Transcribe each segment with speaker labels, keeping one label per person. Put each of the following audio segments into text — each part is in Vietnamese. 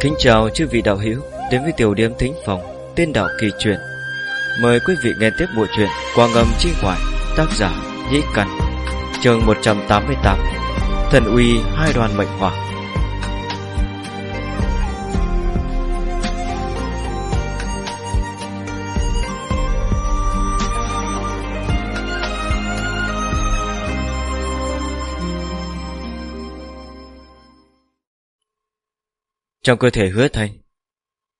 Speaker 1: Kính chào chư vị đạo hữu, đến với tiểu điểm thính phòng tên đạo kỳ truyện. Mời quý vị nghe tiếp bộ truyện Qua ngầm chi ngoại tác giả Nhĩ Căn, chương 188 Thần uy hai đoàn mệnh hỏa Trong cơ thể hứa thành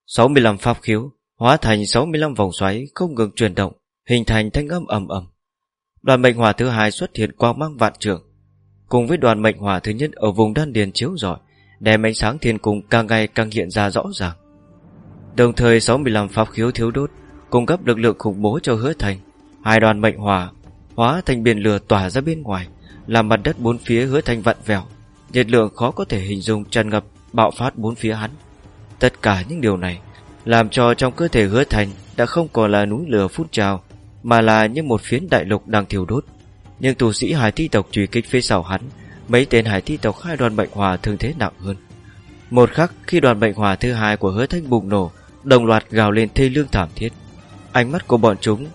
Speaker 1: 65 pháp khiếu, Hóa thành 65 vòng xoáy Không ngừng chuyển động, Hình thành thanh âm ầm ầm. Đoàn mệnh hỏa thứ hai xuất hiện quang mang vạn trường Cùng với đoàn mệnh hỏa thứ nhất Ở vùng đan điền chiếu rọi, Đem ánh sáng thiên cung càng ngày càng hiện ra rõ ràng. Đồng thời 65 pháp khiếu thiếu đốt Cung cấp lực lượng khủng bố cho hứa thành. Hai đoàn mệnh hỏa Hóa thành biển lửa tỏa ra bên ngoài, Làm mặt đất bốn phía hứa thành vặn vẹo. Nhiệt lượng khó có thể hình dung tràn ngập bạo phát bốn phía hắn. Tất cả những điều này làm cho trong cơ thể hứa thành đã không còn là núi lửa phun trào, mà là như một phiến đại lục đang thiêu đốt. Nhưng tù sĩ hải thi tộc truy kích phía sau hắn, mấy tên hải thi tộc hai đoàn bệnh hòa thường thế nặng hơn. Một khắc khi đoàn bệnh hòa thứ hai của hứa thanh bùng nổ, đồng loạt gào lên thê lương thảm thiết. Ánh mắt của bọn chúng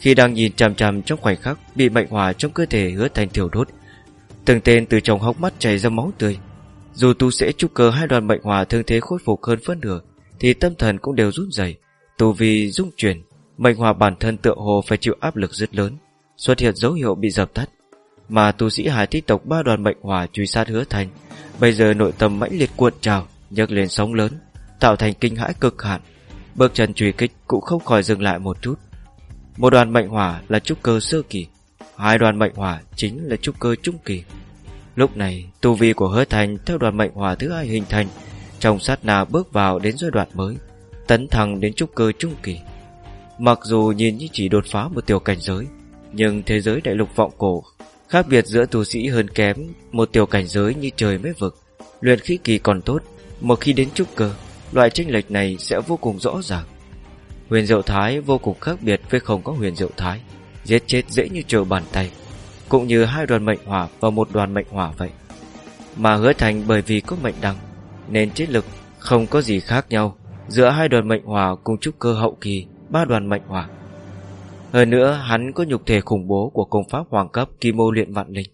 Speaker 1: khi đang nhìn chằm chằm trong khoảnh khắc bị bệnh hòa trong cơ thể hứa thành thiểu đốt, từng tên từ trong hốc mắt chảy ra máu tươi, dù tu sẽ trúc cơ hai đoàn mệnh hòa thương thế khôi phục hơn phân nửa, Thì tâm thần cũng đều rút dày Tu vi dung chuyển, Mệnh hòa bản thân tựa hồ phải chịu áp lực rất lớn, Xuất hiện dấu hiệu bị dập tắt. Mà tu sĩ hải tích tộc ba đoàn mệnh hòa truy sát hứa thành, Bây giờ nội tâm mãnh liệt cuộn trào, nhấc lên sóng lớn, Tạo thành kinh hãi cực hạn. Bước chân truy kích cũng không khỏi dừng lại một chút. Một đoàn mệnh hỏa là trúc cơ sơ kỳ, Hai đoàn mệnh hỏa chính là trúc cơ trung kỳ. Lúc này, tu vi của hứa thành theo đoàn mệnh hỏa thứ hai hình thành, trong sát nà bước vào đến giai đoạn mới, tấn thẳng đến trúc cơ trung kỳ. Mặc dù nhìn như chỉ đột phá một tiểu cảnh giới, nhưng thế giới đại lục vọng cổ khác biệt giữa tu sĩ hơn kém một tiểu cảnh giới như trời mới vực. Luyện khí kỳ còn tốt, một khi đến trúc cơ, loại tranh lệch này sẽ vô cùng rõ ràng. Huyền diệu thái vô cùng khác biệt với không có huyền diệu thái, giết chết dễ như trở bàn tay cũng như hai đoàn mệnh hỏa và một đoàn mệnh hỏa vậy. Mà hứa thành bởi vì có mệnh đăng, nên chiến lực không có gì khác nhau giữa hai đoàn mệnh hỏa cùng trúc cơ hậu kỳ, ba đoàn mệnh hỏa. Hơn nữa, hắn có nhục thể khủng bố của công pháp hoàng cấp kim mô luyện vạn linh,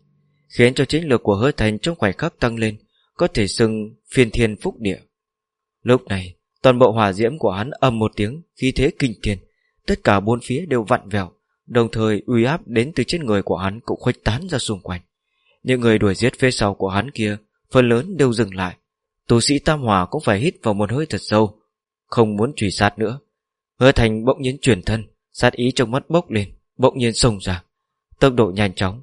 Speaker 1: khiến cho chiến lược của hứa thành trong khoảnh khắc tăng lên, có thể xưng phiên thiên phúc địa. Lúc này, toàn bộ hỏa diễm của hắn âm một tiếng, khí thế kinh thiên, tất cả bốn phía đều vặn vẹo, Đồng thời uy áp đến từ trên người của hắn cũng khuếch tán ra xung quanh. Những người đuổi giết phía sau của hắn kia, phần lớn đều dừng lại. tù sĩ Tam Hòa cũng phải hít vào một hơi thật sâu, không muốn truy sát nữa. Hứa thành bỗng nhiên chuyển thân, sát ý trong mắt bốc lên, bỗng nhiên xông ra. Tốc độ nhanh chóng.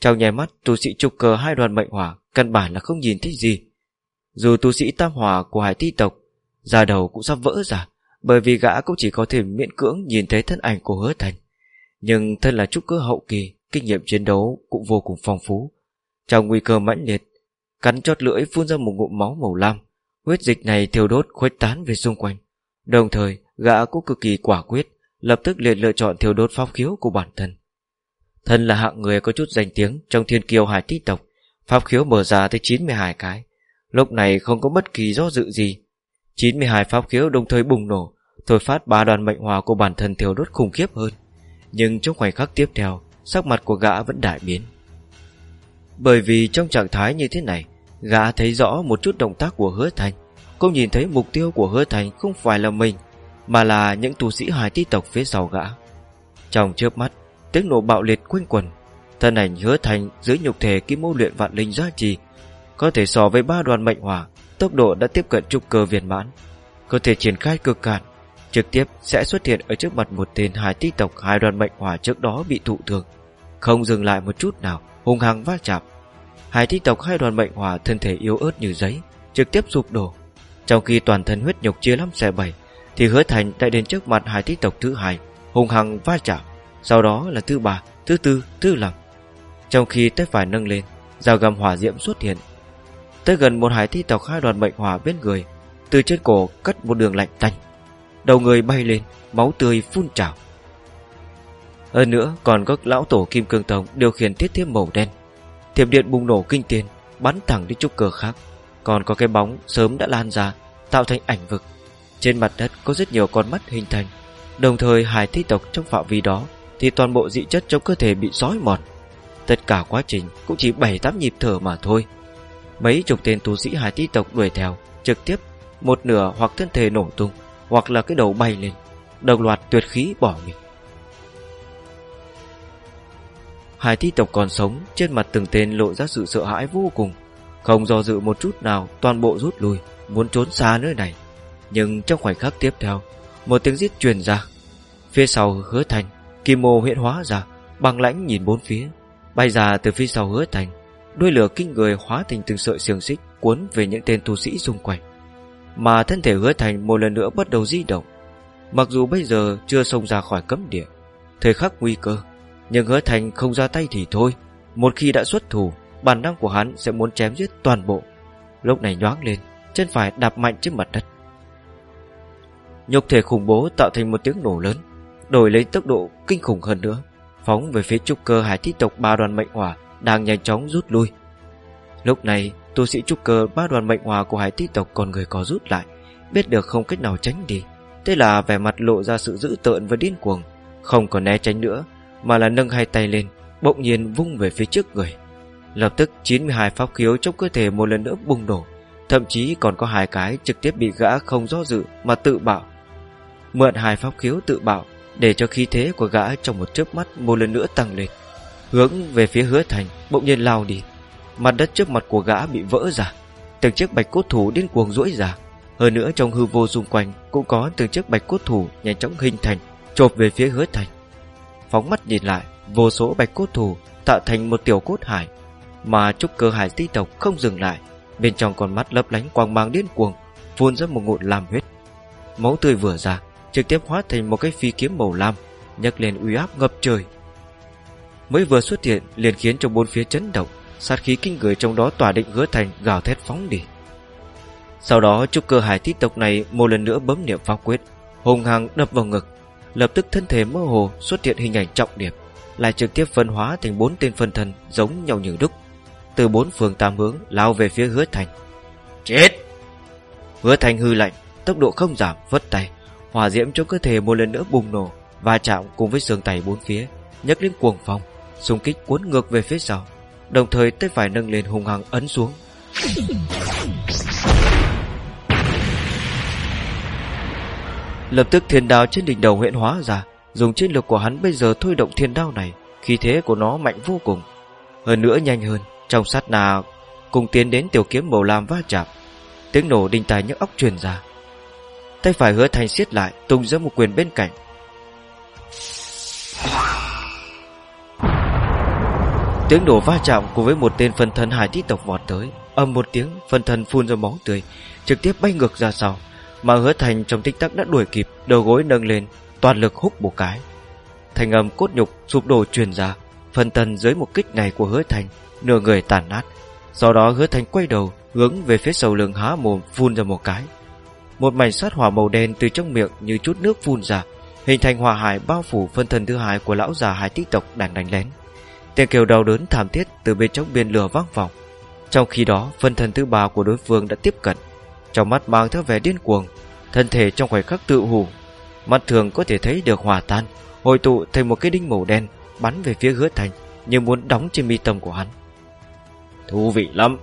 Speaker 1: Trong nháy mắt, tu sĩ trục cờ hai đoàn mệnh hỏa, căn bản là không nhìn thấy gì. Dù tu sĩ Tam Hòa của hải thi tộc, già đầu cũng sắp vỡ ra, bởi vì gã cũng chỉ có thể miễn cưỡng nhìn thấy thân ảnh của hứa thành. Nhưng thân là trúc cơ hậu kỳ, Kinh nghiệm chiến đấu cũng vô cùng phong phú. Trong nguy cơ mãnh liệt, Cắn chót lưỡi phun ra một ngụm máu màu lam, Huyết dịch này thiêu đốt khuếch tán về xung quanh. Đồng thời, gã cũng cực kỳ quả quyết, Lập tức liền lựa chọn thiêu đốt pháp khiếu của bản thân. Thân là hạng người có chút danh tiếng Trong thiên kiêu hải tích tộc, Pháp khiếu mở ra tới 92 cái, Lúc này không có bất kỳ do dự gì. 92 pháp khiếu đồng thời bùng nổ Thổi phát ba đoàn mệnh hòa của bản thân thiêu đốt khủng khiếp hơn nhưng trong khoảnh khắc tiếp theo, Sắc mặt của gã vẫn đại biến. Bởi vì trong trạng thái như thế này, Gã thấy rõ một chút động tác của hứa thành. Cũng nhìn thấy mục tiêu của hứa thành Không phải là mình, Mà là những tu sĩ hải ti tộc phía sau gã. Trong chớp mắt, Tiếng nổ bạo liệt quanh quần, Thân ảnh hứa thành dưới nhục thể kim mô luyện vạn linh giá trị, Có thể so với ba đoàn mệnh hỏa, Tốc độ đã tiếp cận trục cơ viên mãn, Có thể triển khai cực cạn trực tiếp sẽ xuất hiện ở trước mặt một tên hải tí tộc hai đoàn mệnh hỏa trước đó bị thụ thương. Không dừng lại một chút nào, hung hăng va chạm. Hải tí tộc hai đoàn mệnh hỏa thân thể yếu ớt như giấy, trực tiếp sụp đổ. Trong khi toàn thân huyết nhục chia lắm xe bảy, thì hứa thành đã đến trước mặt hải tí tộc thứ hai, hung hăng va chạm. Sau đó là thứ ba, thứ tư, thứ năm. Trong khi tay phải nâng lên, dao găm hỏa diễm xuất hiện. Tới gần một hải thi tộc hai đoàn mệnh hỏa bên người, từ trên cổ cắt một đường lạnh tanh Đầu người bay lên Máu tươi phun trào Hơn nữa còn các lão tổ Kim Cương Tông Điều khiển thiết thiếp màu đen Thiệp điện bùng nổ kinh tiền Bắn thẳng đi trúc cờ khác Còn có cái bóng sớm đã lan ra tạo thành ảnh vực. Trên mặt đất có rất nhiều con mắt hình thành, đồng thời hài thi tộc trong phạm vi đó thì toàn bộ dị chất trong cơ thể bị sói mòn. Tất cả quá trình cũng chỉ 7-8 nhịp thở mà thôi. Mấy chục tên tu sĩ hải thi tộc đuổi theo, trực tiếp một nửa hoặc thân thể nổ tung, hoặc là cái đầu bay lên, đồng loạt tuyệt khí bỏ mình. Hai thi tộc còn sống, trên mặt từng tên lộ ra sự sợ hãi vô cùng, không do dự một chút nào, toàn bộ rút lui, muốn trốn xa nơi này. Nhưng trong khoảnh khắc tiếp theo, một tiếng giết truyền ra. Phía sau hứa thành, kim mô hiện hóa ra, bằng lãnh nhìn bốn phía, bay ra từ phía sau hứa thành, đuôi lửa kinh người hóa thành từng sợi xiềng xích cuốn về những tên tu sĩ xung quanh. Mà thân thể hứa thành một lần nữa bắt đầu di động. Mặc dù bây giờ chưa xông ra khỏi cấm địa, thời khắc nguy cơ, nhưng hứa thành không ra tay thì thôi. Một khi đã xuất thủ, bản năng của hắn sẽ muốn chém giết toàn bộ. Lúc này nhoáng lên, chân phải đạp mạnh trên mặt đất. Nhục thể khủng bố tạo thành một tiếng nổ lớn, đổi lấy tốc độ kinh khủng hơn nữa, phóng về phía trúc cơ hải thi tộc ba đoàn mệnh hỏa đang nhanh chóng rút lui. Lúc này, tu sĩ trúc cơ ba đoàn mệnh hòa của hải ti tộc còn người có rút lại, biết được không cách nào tránh đi. Thế là vẻ mặt lộ ra sự dữ tợn và điên cuồng, không còn né tránh nữa, mà là nâng hai tay lên, bỗng nhiên vung về phía trước người. Lập tức 92 pháp khiếu trong cơ thể một lần nữa bùng nổ, thậm chí còn có hai cái trực tiếp bị gã không do dự mà tự bạo. Mượn hai pháp khiếu tự bạo để cho khí thế của gã trong một chớp mắt một lần nữa tăng lên, hướng về phía hứa thành bỗng nhiên lao đi. Mặt đất trước mặt của gã bị vỡ ra, từng chiếc bạch cốt thủ điên cuồng rũi ra. Hơn nữa trong hư vô xung quanh cũng có từng chiếc bạch cốt thủ nhanh chóng hình thành, chộp về phía hứa thành. Phóng mắt nhìn lại, vô số bạch cốt thủ tạo thành một tiểu cốt hải mà trúc cơ hải ti tộc không dừng lại. Bên trong con mắt lấp lánh quang mang điên cuồng Phun ra một ngụm lam huyết. Máu tươi vừa ra Trực tiếp hóa thành một cái phi kiếm màu lam nhấc lên uy áp ngập trời. Mới vừa xuất hiện liền khiến cho bốn phía chấn động. Sát khí kinh người trong đó tỏa định hứa thành, gào thét phóng đi. Sau đó, trúc cơ hải thiết tộc này Một lần nữa bấm niệm pháp quyết, Hùng hăng đập vào ngực, Lập tức thân thể mơ hồ xuất hiện hình ảnh trọng điểm, Lại trực tiếp phân hóa thành bốn tên phân thân Giống nhau như đúc, từ bốn phương tam hướng lao về phía hứa thành. Chết! Hứa thành hư lạnh, tốc độ không giảm, vất tay, hỏa diễm trong cơ thể một lần nữa bùng nổ và chạm cùng với xương tay bốn phía, nhấc lên cuồng phong, xung kích cuốn ngược về phía sau đồng thời tay phải nâng lên hùng hăng ấn xuống. Lập tức thiên đao trên đỉnh đầu huyện hóa ra, dùng chiến lược của hắn bây giờ thôi động thiên đao này, khí thế của nó mạnh vô cùng. Hơn nữa nhanh hơn, trong sát nà Cùng tiến đến tiểu kiếm màu lam va chạm, Tiếng nổ đinh tài nhức óc truyền ra. Tay phải hứa thành siết lại, Tung ra một quyền bên cạnh. Tiếng nổ va chạm cùng với một tên phân thân hải tí tộc vọt tới Âm một tiếng phân thân phun ra máu tươi Trực tiếp bay ngược ra sau Mà hứa thành trong tích tắc đã đuổi kịp Đầu gối nâng lên Toàn lực hút một cái Thành âm cốt nhục sụp đổ truyền ra Phân thân dưới một kích này của hứa thành nửa người tàn nát. Sau đó hứa thành quay đầu, hướng về phía sầu lưng há mồm phun ra một cái. Một mảnh sát hỏa màu đen từ trong miệng như chút nước phun ra, hình thành hỏa hải bao phủ phân thân thứ hai của lão già hải tích tộc đang đánh lén. Tiếng kêu đau đớn thảm thiết từ bên trong biên lửa vang vọng. Trong khi đó, phân thân thứ ba của đối phương đã tiếp cận, trong mắt mang theo vẻ điên cuồng, thân thể trong khoảnh khắc tự hủ, mắt thường có thể thấy được hòa tan, hội tụ thành một cái đinh màu đen bắn về phía hứa thành, như muốn đóng trên mi tâm của hắn. Thú vị lắm.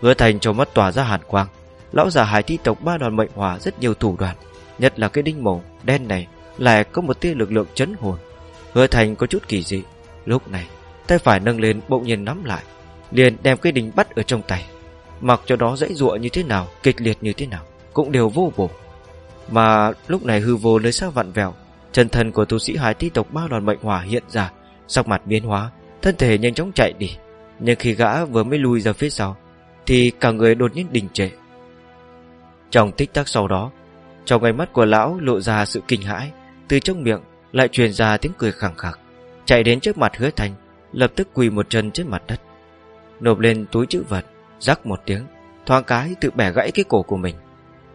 Speaker 1: Hứa thành trong mắt tỏa ra hàn quang. Lão già hải thi tộc ba đoàn mệnh hỏa rất nhiều thủ đoạn Nhất là cái đinh màu đen này Lại có một tia lực lượng chấn hồn. Hứa thành có chút kỳ dị. Lúc này tay phải nâng lên bỗng nhiên nắm lại, Liền đem cái đinh bắt ở trong tay. Mặc cho đó dãy giụa như thế nào, Kịch liệt như thế nào, Cũng đều vô bổ. Mà lúc này hư vô nơi xa vặn vẹo, Chân thần của tu sĩ hải ti tộc ba đoàn mệnh hỏa hiện ra, Sắc mặt biến hóa, Thân thể nhanh chóng chạy đi. Nhưng khi gã vừa mới lui ra phía sau, Thì cả người đột nhiên đình trệ. Trong tích tắc sau đó, Trong ánh mắt của lão lộ ra sự kinh hãi, Từ trong miệng lại truyền ra tiếng cười khẳng khặc, Chạy đến trước mặt hứa thành Lập tức quỳ một chân trên mặt đất Nộp lên túi chữ vật Rắc một tiếng Thoáng cái tự bẻ gãy cái cổ của mình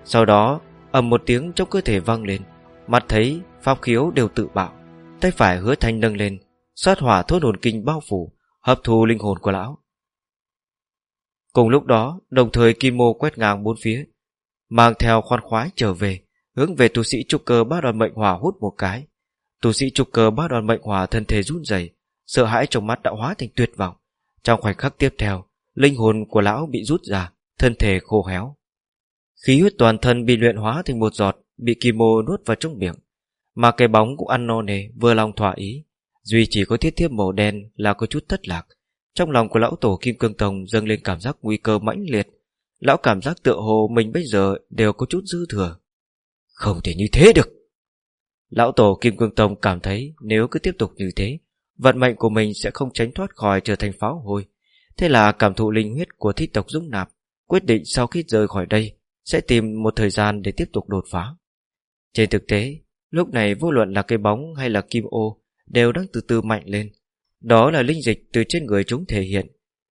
Speaker 1: Sau đó ầm một tiếng trong cơ thể vang lên Mặt thấy pháp khiếu đều tự bạo Tay phải hứa thanh nâng lên Sát hỏa thốt hồn kinh bao phủ hấp thu linh hồn của lão. Cùng lúc đó, đồng thời kim mô quét ngang bốn phía. Mang theo khoan khoái trở về Hướng về tu sĩ trục cơ bát đoàn mệnh hỏa hút một cái Tu sĩ trục cơ bát đoàn mệnh hỏa thân thể run rẩy Sợ hãi trong mắt đã hóa thành tuyệt vọng. Trong khoảnh khắc tiếp theo, Linh hồn của lão bị rút ra, Thân thể khô héo. Khí huyết toàn thân bị luyện hóa thành một giọt, Bị kim nuốt vào trong miệng. Mà cái bóng cũng ăn no nề Vừa lòng thỏa ý, Duy chỉ có thiết thiếp màu đen là có chút thất lạc. Trong lòng của lão tổ Kim Cương Tông dâng lên cảm giác nguy cơ mãnh liệt. Lão cảm giác tựa hồ mình bây giờ đều có chút dư thừa. Không thể như thế được. Lão tổ Kim Cương Tông cảm thấy nếu cứ tiếp tục như thế Vận mệnh của mình sẽ không tránh thoát khỏi trở thành pháo hôi Thế là cảm thụ linh huyết của thi tộc Dũng Nạp Quyết định sau khi rời khỏi đây Sẽ tìm một thời gian để tiếp tục đột phá. Trên thực tế, Lúc này vô luận là cây bóng hay là kim ô Đều đang từ từ mạnh lên. Đó là linh dịch từ trên người chúng thể hiện.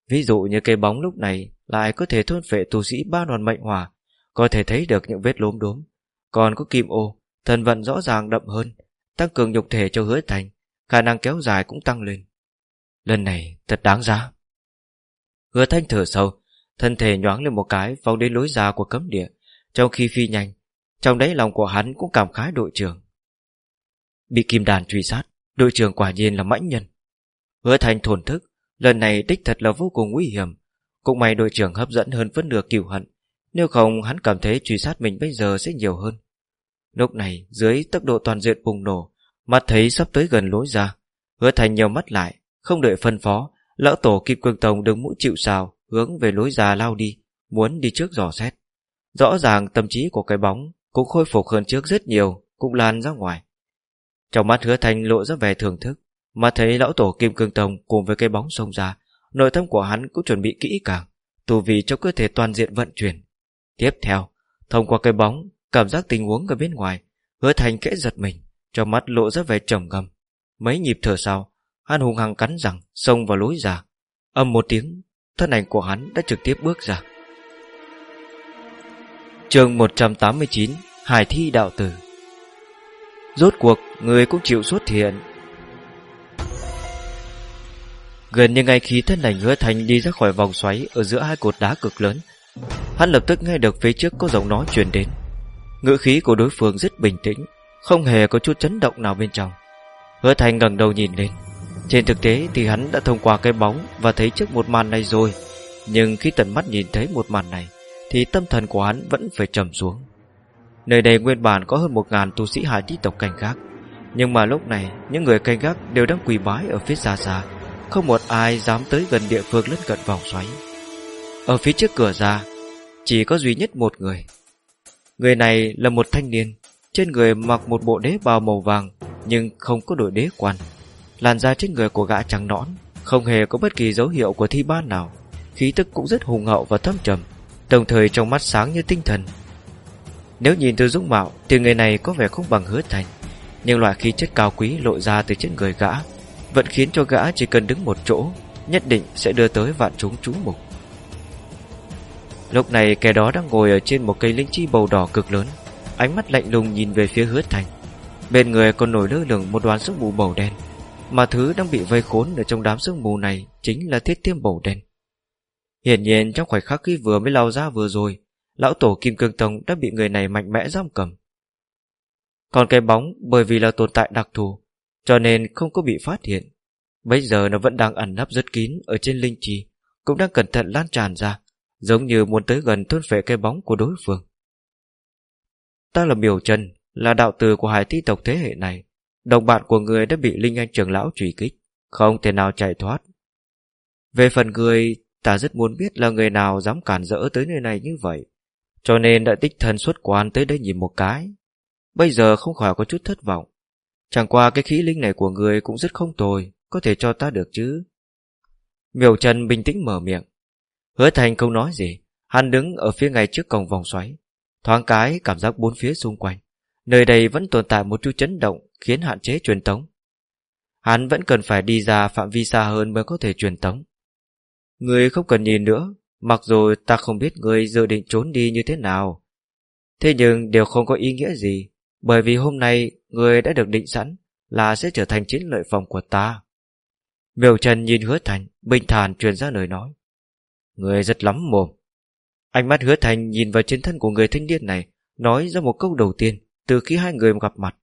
Speaker 1: Ví dụ như cây bóng lúc này Lại có thể thôn phệ tu sĩ ba đoàn mệnh hỏa, Có thể thấy được những vết lốm đốm. Còn có kim ô Thần vận rõ ràng đậm hơn, Tăng cường nhục thể cho hứa thành. Khả năng kéo dài cũng tăng lên. Lần này thật đáng giá. Hứa thanh thở sâu, Thân thể nhoáng lên một cái Vòng đến lối ra của cấm địa, Trong khi phi nhanh. Trong đấy lòng của hắn cũng cảm khái đội trưởng. Bị kim đàn truy sát, Đội trưởng quả nhiên là mãnh nhân. Hứa thanh thổn thức, Lần này đích thật là vô cùng nguy hiểm. Cũng may đội trưởng hấp dẫn hơn phân nửa cửu hận, Nếu không hắn cảm thấy truy sát mình bây giờ sẽ nhiều hơn. Lúc này, dưới tốc độ toàn diện bùng nổ Mắt thấy sắp tới gần lối ra, Hứa thành nhiều mắt lại, Không đợi phân phó, Lão tổ kim cương tông đứng mũi chịu sào, Hướng về lối ra lao đi, Muốn đi trước dò xét. Rõ ràng tâm trí của cái bóng Cũng khôi phục hơn trước rất nhiều, Cũng lan ra ngoài. Trong mắt hứa thành lộ ra vẻ thưởng thức, Mà thấy lão tổ kim cương tông cùng với cái bóng xông ra, Nội tâm của hắn cũng chuẩn bị kỹ càng, Tù vì cho cơ thể toàn diện vận chuyển. Tiếp theo, Thông qua cái bóng, Cảm giác tình huống ở bên ngoài, Hứa thành kẽ giật mình. Trong mắt lộ ra vẻ trầm ngâm. Mấy nhịp thở sau, Hắn hùng hăng cắn rằng Xông vào lối ra. Âm một tiếng, Thân ảnh của hắn đã trực tiếp bước ra. Chương 189 Hải thi đạo tử. Rốt cuộc, Người cũng chịu xuất hiện. Gần như ngay khi thân ảnh hứa thành đi ra khỏi vòng xoáy Ở giữa hai cột đá cực lớn, Hắn lập tức nghe được phía trước có giọng nói truyền đến. Ngữ khí của đối phương rất bình tĩnh không hề có chút chấn động nào bên trong. Hứa thành ngẩng đầu nhìn lên. Trên thực tế thì hắn đã thông qua cái bóng Và thấy trước một màn này rồi. Nhưng khi tận mắt nhìn thấy một màn này, Thì tâm thần của hắn vẫn phải trầm xuống. Nơi đây nguyên bản có hơn một ngàn tu sĩ hải tí tộc canh gác. Nhưng mà lúc này, Những người canh gác đều đang quỳ bái ở phía xa xa. Không một ai dám tới gần địa phương lân cận vòng xoáy. Ở phía trước cửa ra, Chỉ có duy nhất một người. Người này là một thanh niên. Trên người mặc một bộ đế bào màu vàng, Nhưng không có đội đế quan. Làn da trên người của gã trắng nõn, Không hề có bất kỳ dấu hiệu của thi ban nào. Khí tức cũng rất hùng hậu và thâm trầm, Đồng thời trong mắt sáng như tinh thần. Nếu nhìn từ dung mạo, Thì người này có vẻ không bằng hứa thành, Nhưng loại khí chất cao quý lộ ra từ trên người gã, Vẫn khiến cho gã chỉ cần đứng một chỗ, Nhất định sẽ đưa tới vạn chúng chú mục. Lúc này kẻ đó đang ngồi ở trên một cây linh chi bầu đỏ cực lớn. Ánh mắt lạnh lùng nhìn về phía hứa thành. Bên người còn nổi lơ lửng một đoàn sương mù màu đen. Mà thứ đang bị vây khốn ở trong đám sương mù này Chính là thiết tiêm màu đen. Hiển nhiên trong khoảnh khắc khi vừa mới lao ra vừa rồi, Lão tổ Kim Cương Tông đã bị người này mạnh mẽ giam cầm. Còn cái bóng, bởi vì là tồn tại đặc thù, Cho nên không có bị phát hiện. Bây giờ nó vẫn đang ẩn nấp rất kín Ở trên linh trì, Cũng đang cẩn thận lan tràn ra, Giống như muốn tới gần thôn phệ cái bóng của đối phương. Ta là Miều Trần Là đạo tử của hải thi tộc thế hệ này. Đồng bạn của người đã bị Linh Anh trưởng lão truy kích, Không thể nào chạy thoát. Về phần người, Ta rất muốn biết là người nào dám cản rỡ tới nơi này như vậy. Cho nên đã tích thân xuất quan tới đây nhìn một cái. Bây giờ không khỏi có chút thất vọng. Chẳng qua cái khí linh này của người cũng rất không tồi, Có thể cho ta được chứ? Miều Trần bình tĩnh mở miệng. Hứa thành không nói gì, Hắn đứng ở phía ngay trước cổng vòng xoáy. Thoáng cái cảm giác bốn phía xung quanh. Nơi đây vẫn tồn tại một chút chấn động, Khiến hạn chế truyền tống. Hắn vẫn cần phải đi ra phạm vi xa hơn Mới có thể truyền tống. Người không cần nhìn nữa, Mặc dù ta không biết người dự định trốn đi như thế nào. Thế nhưng đều không có ý nghĩa gì, Bởi vì hôm nay Người đã được định sẵn Là sẽ trở thành chiến lợi phòng của ta. Miêu Trần nhìn hứa thành, Bình thản truyền ra lời nói. Người rất lắm mồm. Ánh mắt hứa thành nhìn vào trên thân của người thanh niên này, nói ra một câu đầu tiên từ khi hai người gặp mặt.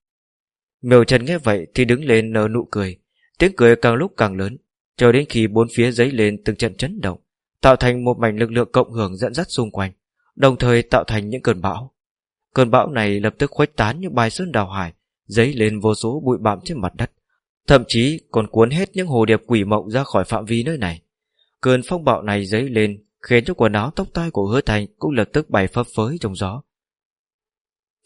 Speaker 1: mèo Trần nghe vậy thì đứng lên nở nụ cười, tiếng cười càng lúc càng lớn, cho đến khi bốn phía giấy lên từng trận chấn động, tạo thành một mảnh lực lượng cộng hưởng dẫn dắt xung quanh, đồng thời tạo thành những cơn bão. Cơn bão này lập tức khuếch tán như bài sơn đào hải, giấy lên vô số bụi bặm trên mặt đất, thậm chí còn cuốn hết những hồ điệp quỷ mộng ra khỏi phạm vi nơi này. Cơn phong bạo này giấy lên, khiến cho quần áo tóc tai của hứa thành cũng lập tức bay phấp phới trong gió.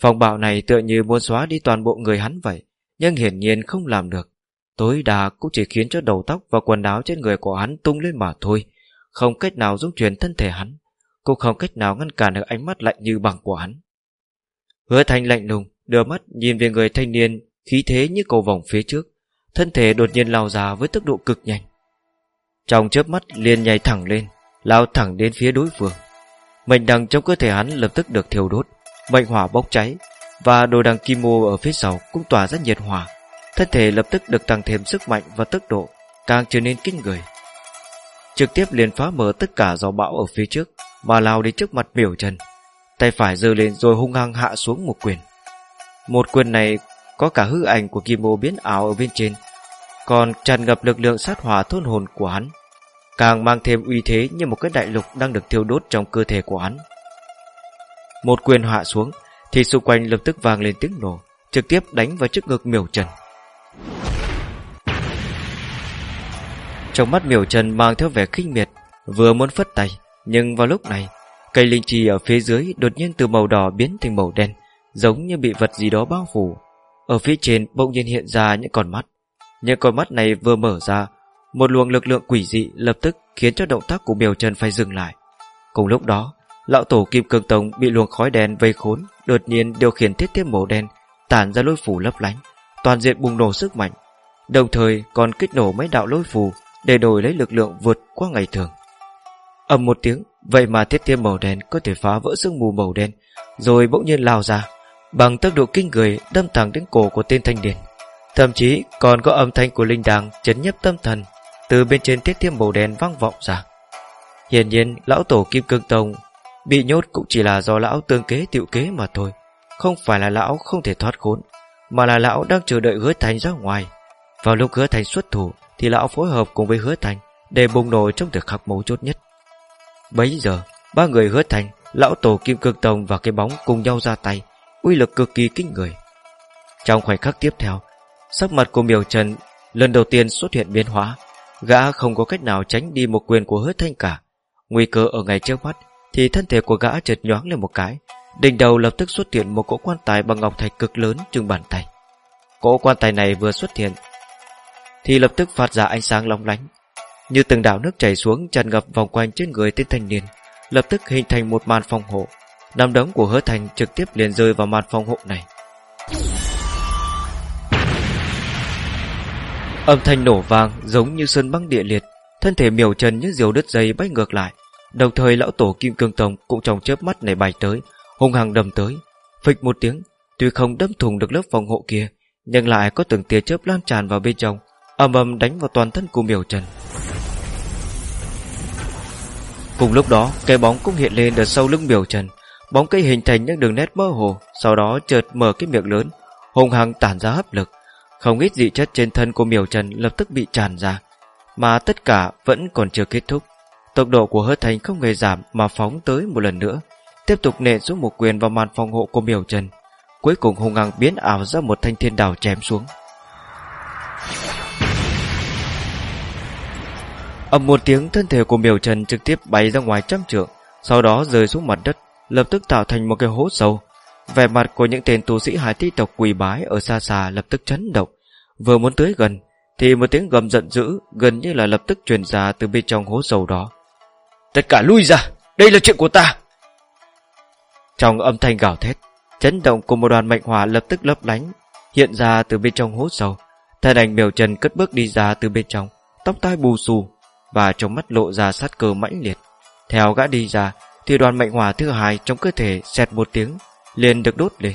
Speaker 1: Phong bạo này tựa như muốn xóa đi toàn bộ người hắn vậy, nhưng hiển nhiên không làm được. Tối đa cũng chỉ khiến cho đầu tóc và quần áo trên người của hắn tung lên mà thôi, không cách nào dung chuyển thân thể hắn, cũng không cách nào ngăn cản được ánh mắt lạnh như bằng của hắn. Hứa thành lạnh lùng, đưa mắt nhìn về người thanh niên, khí thế như cầu vòng phía trước, thân thể đột nhiên lao ra với tốc độ cực nhanh. Trong chớp mắt liền nhảy thẳng lên, lao thẳng đến phía đối phương. Mệnh đằng trong cơ thể hắn lập tức được thiêu đốt, mệnh hỏa bốc cháy, và đồ đằng kim mô ở phía sau cũng tỏa ra nhiệt hỏa. Thân thể lập tức được tăng thêm sức mạnh và tốc độ, càng trở nên kinh người. Trực tiếp liền phá mở tất cả gió bão ở phía trước, mà lao đến trước mặt miểu trần. Tay phải giơ lên rồi hung hăng hạ xuống một quyền. Một quyền này có cả hư ảnh của kim mô biến ảo ở bên trên, còn tràn ngập lực lượng sát hỏa thôn hồn của hắn, càng mang thêm uy thế như một cái đại lục đang được thiêu đốt trong cơ thể của hắn. Một quyền hạ xuống, thì xung quanh lập tức vang lên tiếng nổ, trực tiếp đánh vào trước ngực miểu trần. Trong mắt miểu trần mang theo vẻ khinh miệt, vừa muốn phất tay, nhưng vào lúc này, cây linh chi ở phía dưới đột nhiên từ màu đỏ biến thành màu đen, giống như bị vật gì đó bao phủ. Ở phía trên bỗng nhiên hiện ra những con mắt. Những con mắt này vừa mở ra, một luồng lực lượng quỷ dị lập tức khiến cho động tác của miểu trần phải dừng lại. Cùng lúc đó, lão tổ kim cương tông bị luồng khói đen vây khốn, đột nhiên điều khiển thiết tiếp màu đen, tản ra lôi phủ lấp lánh, toàn diện bùng nổ sức mạnh, đồng thời còn kích nổ mấy đạo lôi phù để đổi lấy lực lượng vượt qua ngày thường. ầm một tiếng, vậy mà thiết tiêm màu đen có thể phá vỡ sương mù màu đen, rồi bỗng nhiên lao ra, bằng tốc độ kinh người đâm thẳng đến cổ của tên thanh niên. Thậm chí còn có âm thanh của linh đàng chấn nhấp tâm thần từ bên trên tiết thiêm màu đen vang vọng ra. Hiển nhiên, lão tổ Kim Cương Tông bị nhốt cũng chỉ là do lão tương kế tiệu kế mà thôi, không phải là lão không thể thoát khốn, mà là lão đang chờ đợi hứa thành ra ngoài. Vào lúc hứa thành xuất thủ, thì lão phối hợp cùng với hứa thành để bùng nổ trong thời khắc mấu chốt nhất. Bấy giờ, ba người hứa thành, lão tổ Kim Cương Tông và cái bóng cùng nhau ra tay, uy lực cực kỳ kinh người. Trong khoảnh khắc tiếp theo, sắc mặt của miều trần lần đầu tiên xuất hiện biến hóa, gã không có cách nào tránh đi một quyền của hứa thanh cả. Nguy cơ ở ngay trước mắt, thì thân thể của gã chợt nhoáng lên một cái, đỉnh đầu lập tức xuất hiện một cỗ quan tài bằng ngọc thạch cực lớn chừng bàn tay. Cỗ quan tài này vừa xuất hiện, thì lập tức phát ra ánh sáng long lánh, như từng đảo nước chảy xuống tràn ngập vòng quanh trên người tên thanh niên, lập tức hình thành một màn phòng hộ. Nắm đấm của hứa thành trực tiếp liền rơi vào màn phòng hộ này. Âm thanh nổ vang giống như sơn băng địa liệt, thân thể miểu trần như diều đứt dây bay ngược lại, Đồng thời lão tổ Kim Cương Tông cũng trong chớp mắt này bay tới, hung hăng đâm tới. Phịch một tiếng, tuy không đâm thủng được lớp phòng hộ kia, nhưng lại có từng tia chớp lan tràn vào bên trong, ầm ầm đánh vào toàn thân của miểu trần. Cùng lúc đó, cái bóng cũng hiện lên ở sau lưng miểu trần, bóng cây hình thành những đường nét mơ hồ, sau đó chợt mở cái miệng lớn, hung hăng tản ra hấp lực. Không ít dị chất trên thân của miểu trần lập tức bị tràn ra, mà tất cả vẫn còn chưa kết thúc. Tốc độ của hớt thành không hề giảm mà phóng tới một lần nữa, tiếp tục nện xuống một quyền vào màn phòng hộ của miểu trần. Cuối cùng hung hăng biến ảo ra một thanh thiên đào chém xuống. ầm một tiếng thân thể của miểu trần trực tiếp bay ra ngoài trăm trượng, sau đó rơi xuống mặt đất, lập tức tạo thành một cái hố sâu. Vẻ mặt của những tên tu sĩ hải thi tộc quỳ bái ở xa xa lập tức chấn động, vừa muốn tới gần, thì một tiếng gầm giận dữ gần như là lập tức truyền ra từ bên trong hố sâu đó. Tất cả lui ra Đây là chuyện của ta. Trong âm thanh gào thét Chấn động của một đoàn mệnh hỏa lập tức lấp lánh Hiện ra từ bên trong hố sâu. Thân ảnh miều trần cất bước đi ra từ bên trong Tóc tai bù xù Và trong mắt lộ ra sát cơ mãnh liệt. Theo gã đi ra Thì đoàn mệnh hỏa thứ hai trong cơ thể Xẹt một tiếng liền được đốt lên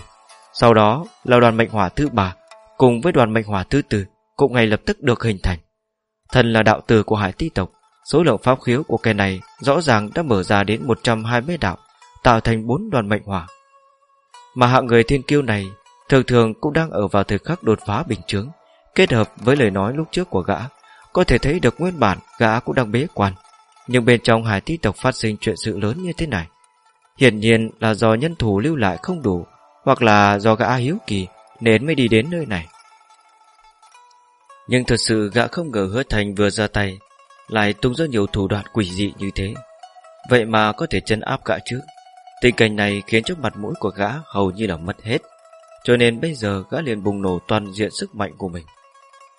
Speaker 1: Sau đó là đoàn mệnh hỏa thứ ba Cùng với đoàn mệnh hỏa thứ tư Cũng ngay lập tức được hình thành Thần là đạo tử của hải ti tộc Số lượng pháp khiếu của kẻ này rõ ràng đã mở ra đến 120 đạo, tạo thành bốn đoàn mệnh hỏa. Mà hạng người thiên kiêu này thường thường cũng đang ở vào thời khắc đột phá bình chướng, kết hợp với lời nói lúc trước của gã, có thể thấy được nguyên bản gã cũng đang bế quan, nhưng bên trong hải ti tộc phát sinh chuyện sự lớn như thế này. Hiển nhiên là do nhân thủ lưu lại không đủ, hoặc là do gã hiếu kỳ nên mới đi đến nơi này. Nhưng thật sự gã không ngờ hứa thành vừa ra tay lại tung ra nhiều thủ đoạn quỷ dị như thế. Vậy mà có thể chân áp gã chứ Tình cảnh này khiến cho mặt mũi của gã hầu như là mất hết. Cho nên bây giờ gã liền bùng nổ toàn diện sức mạnh của mình.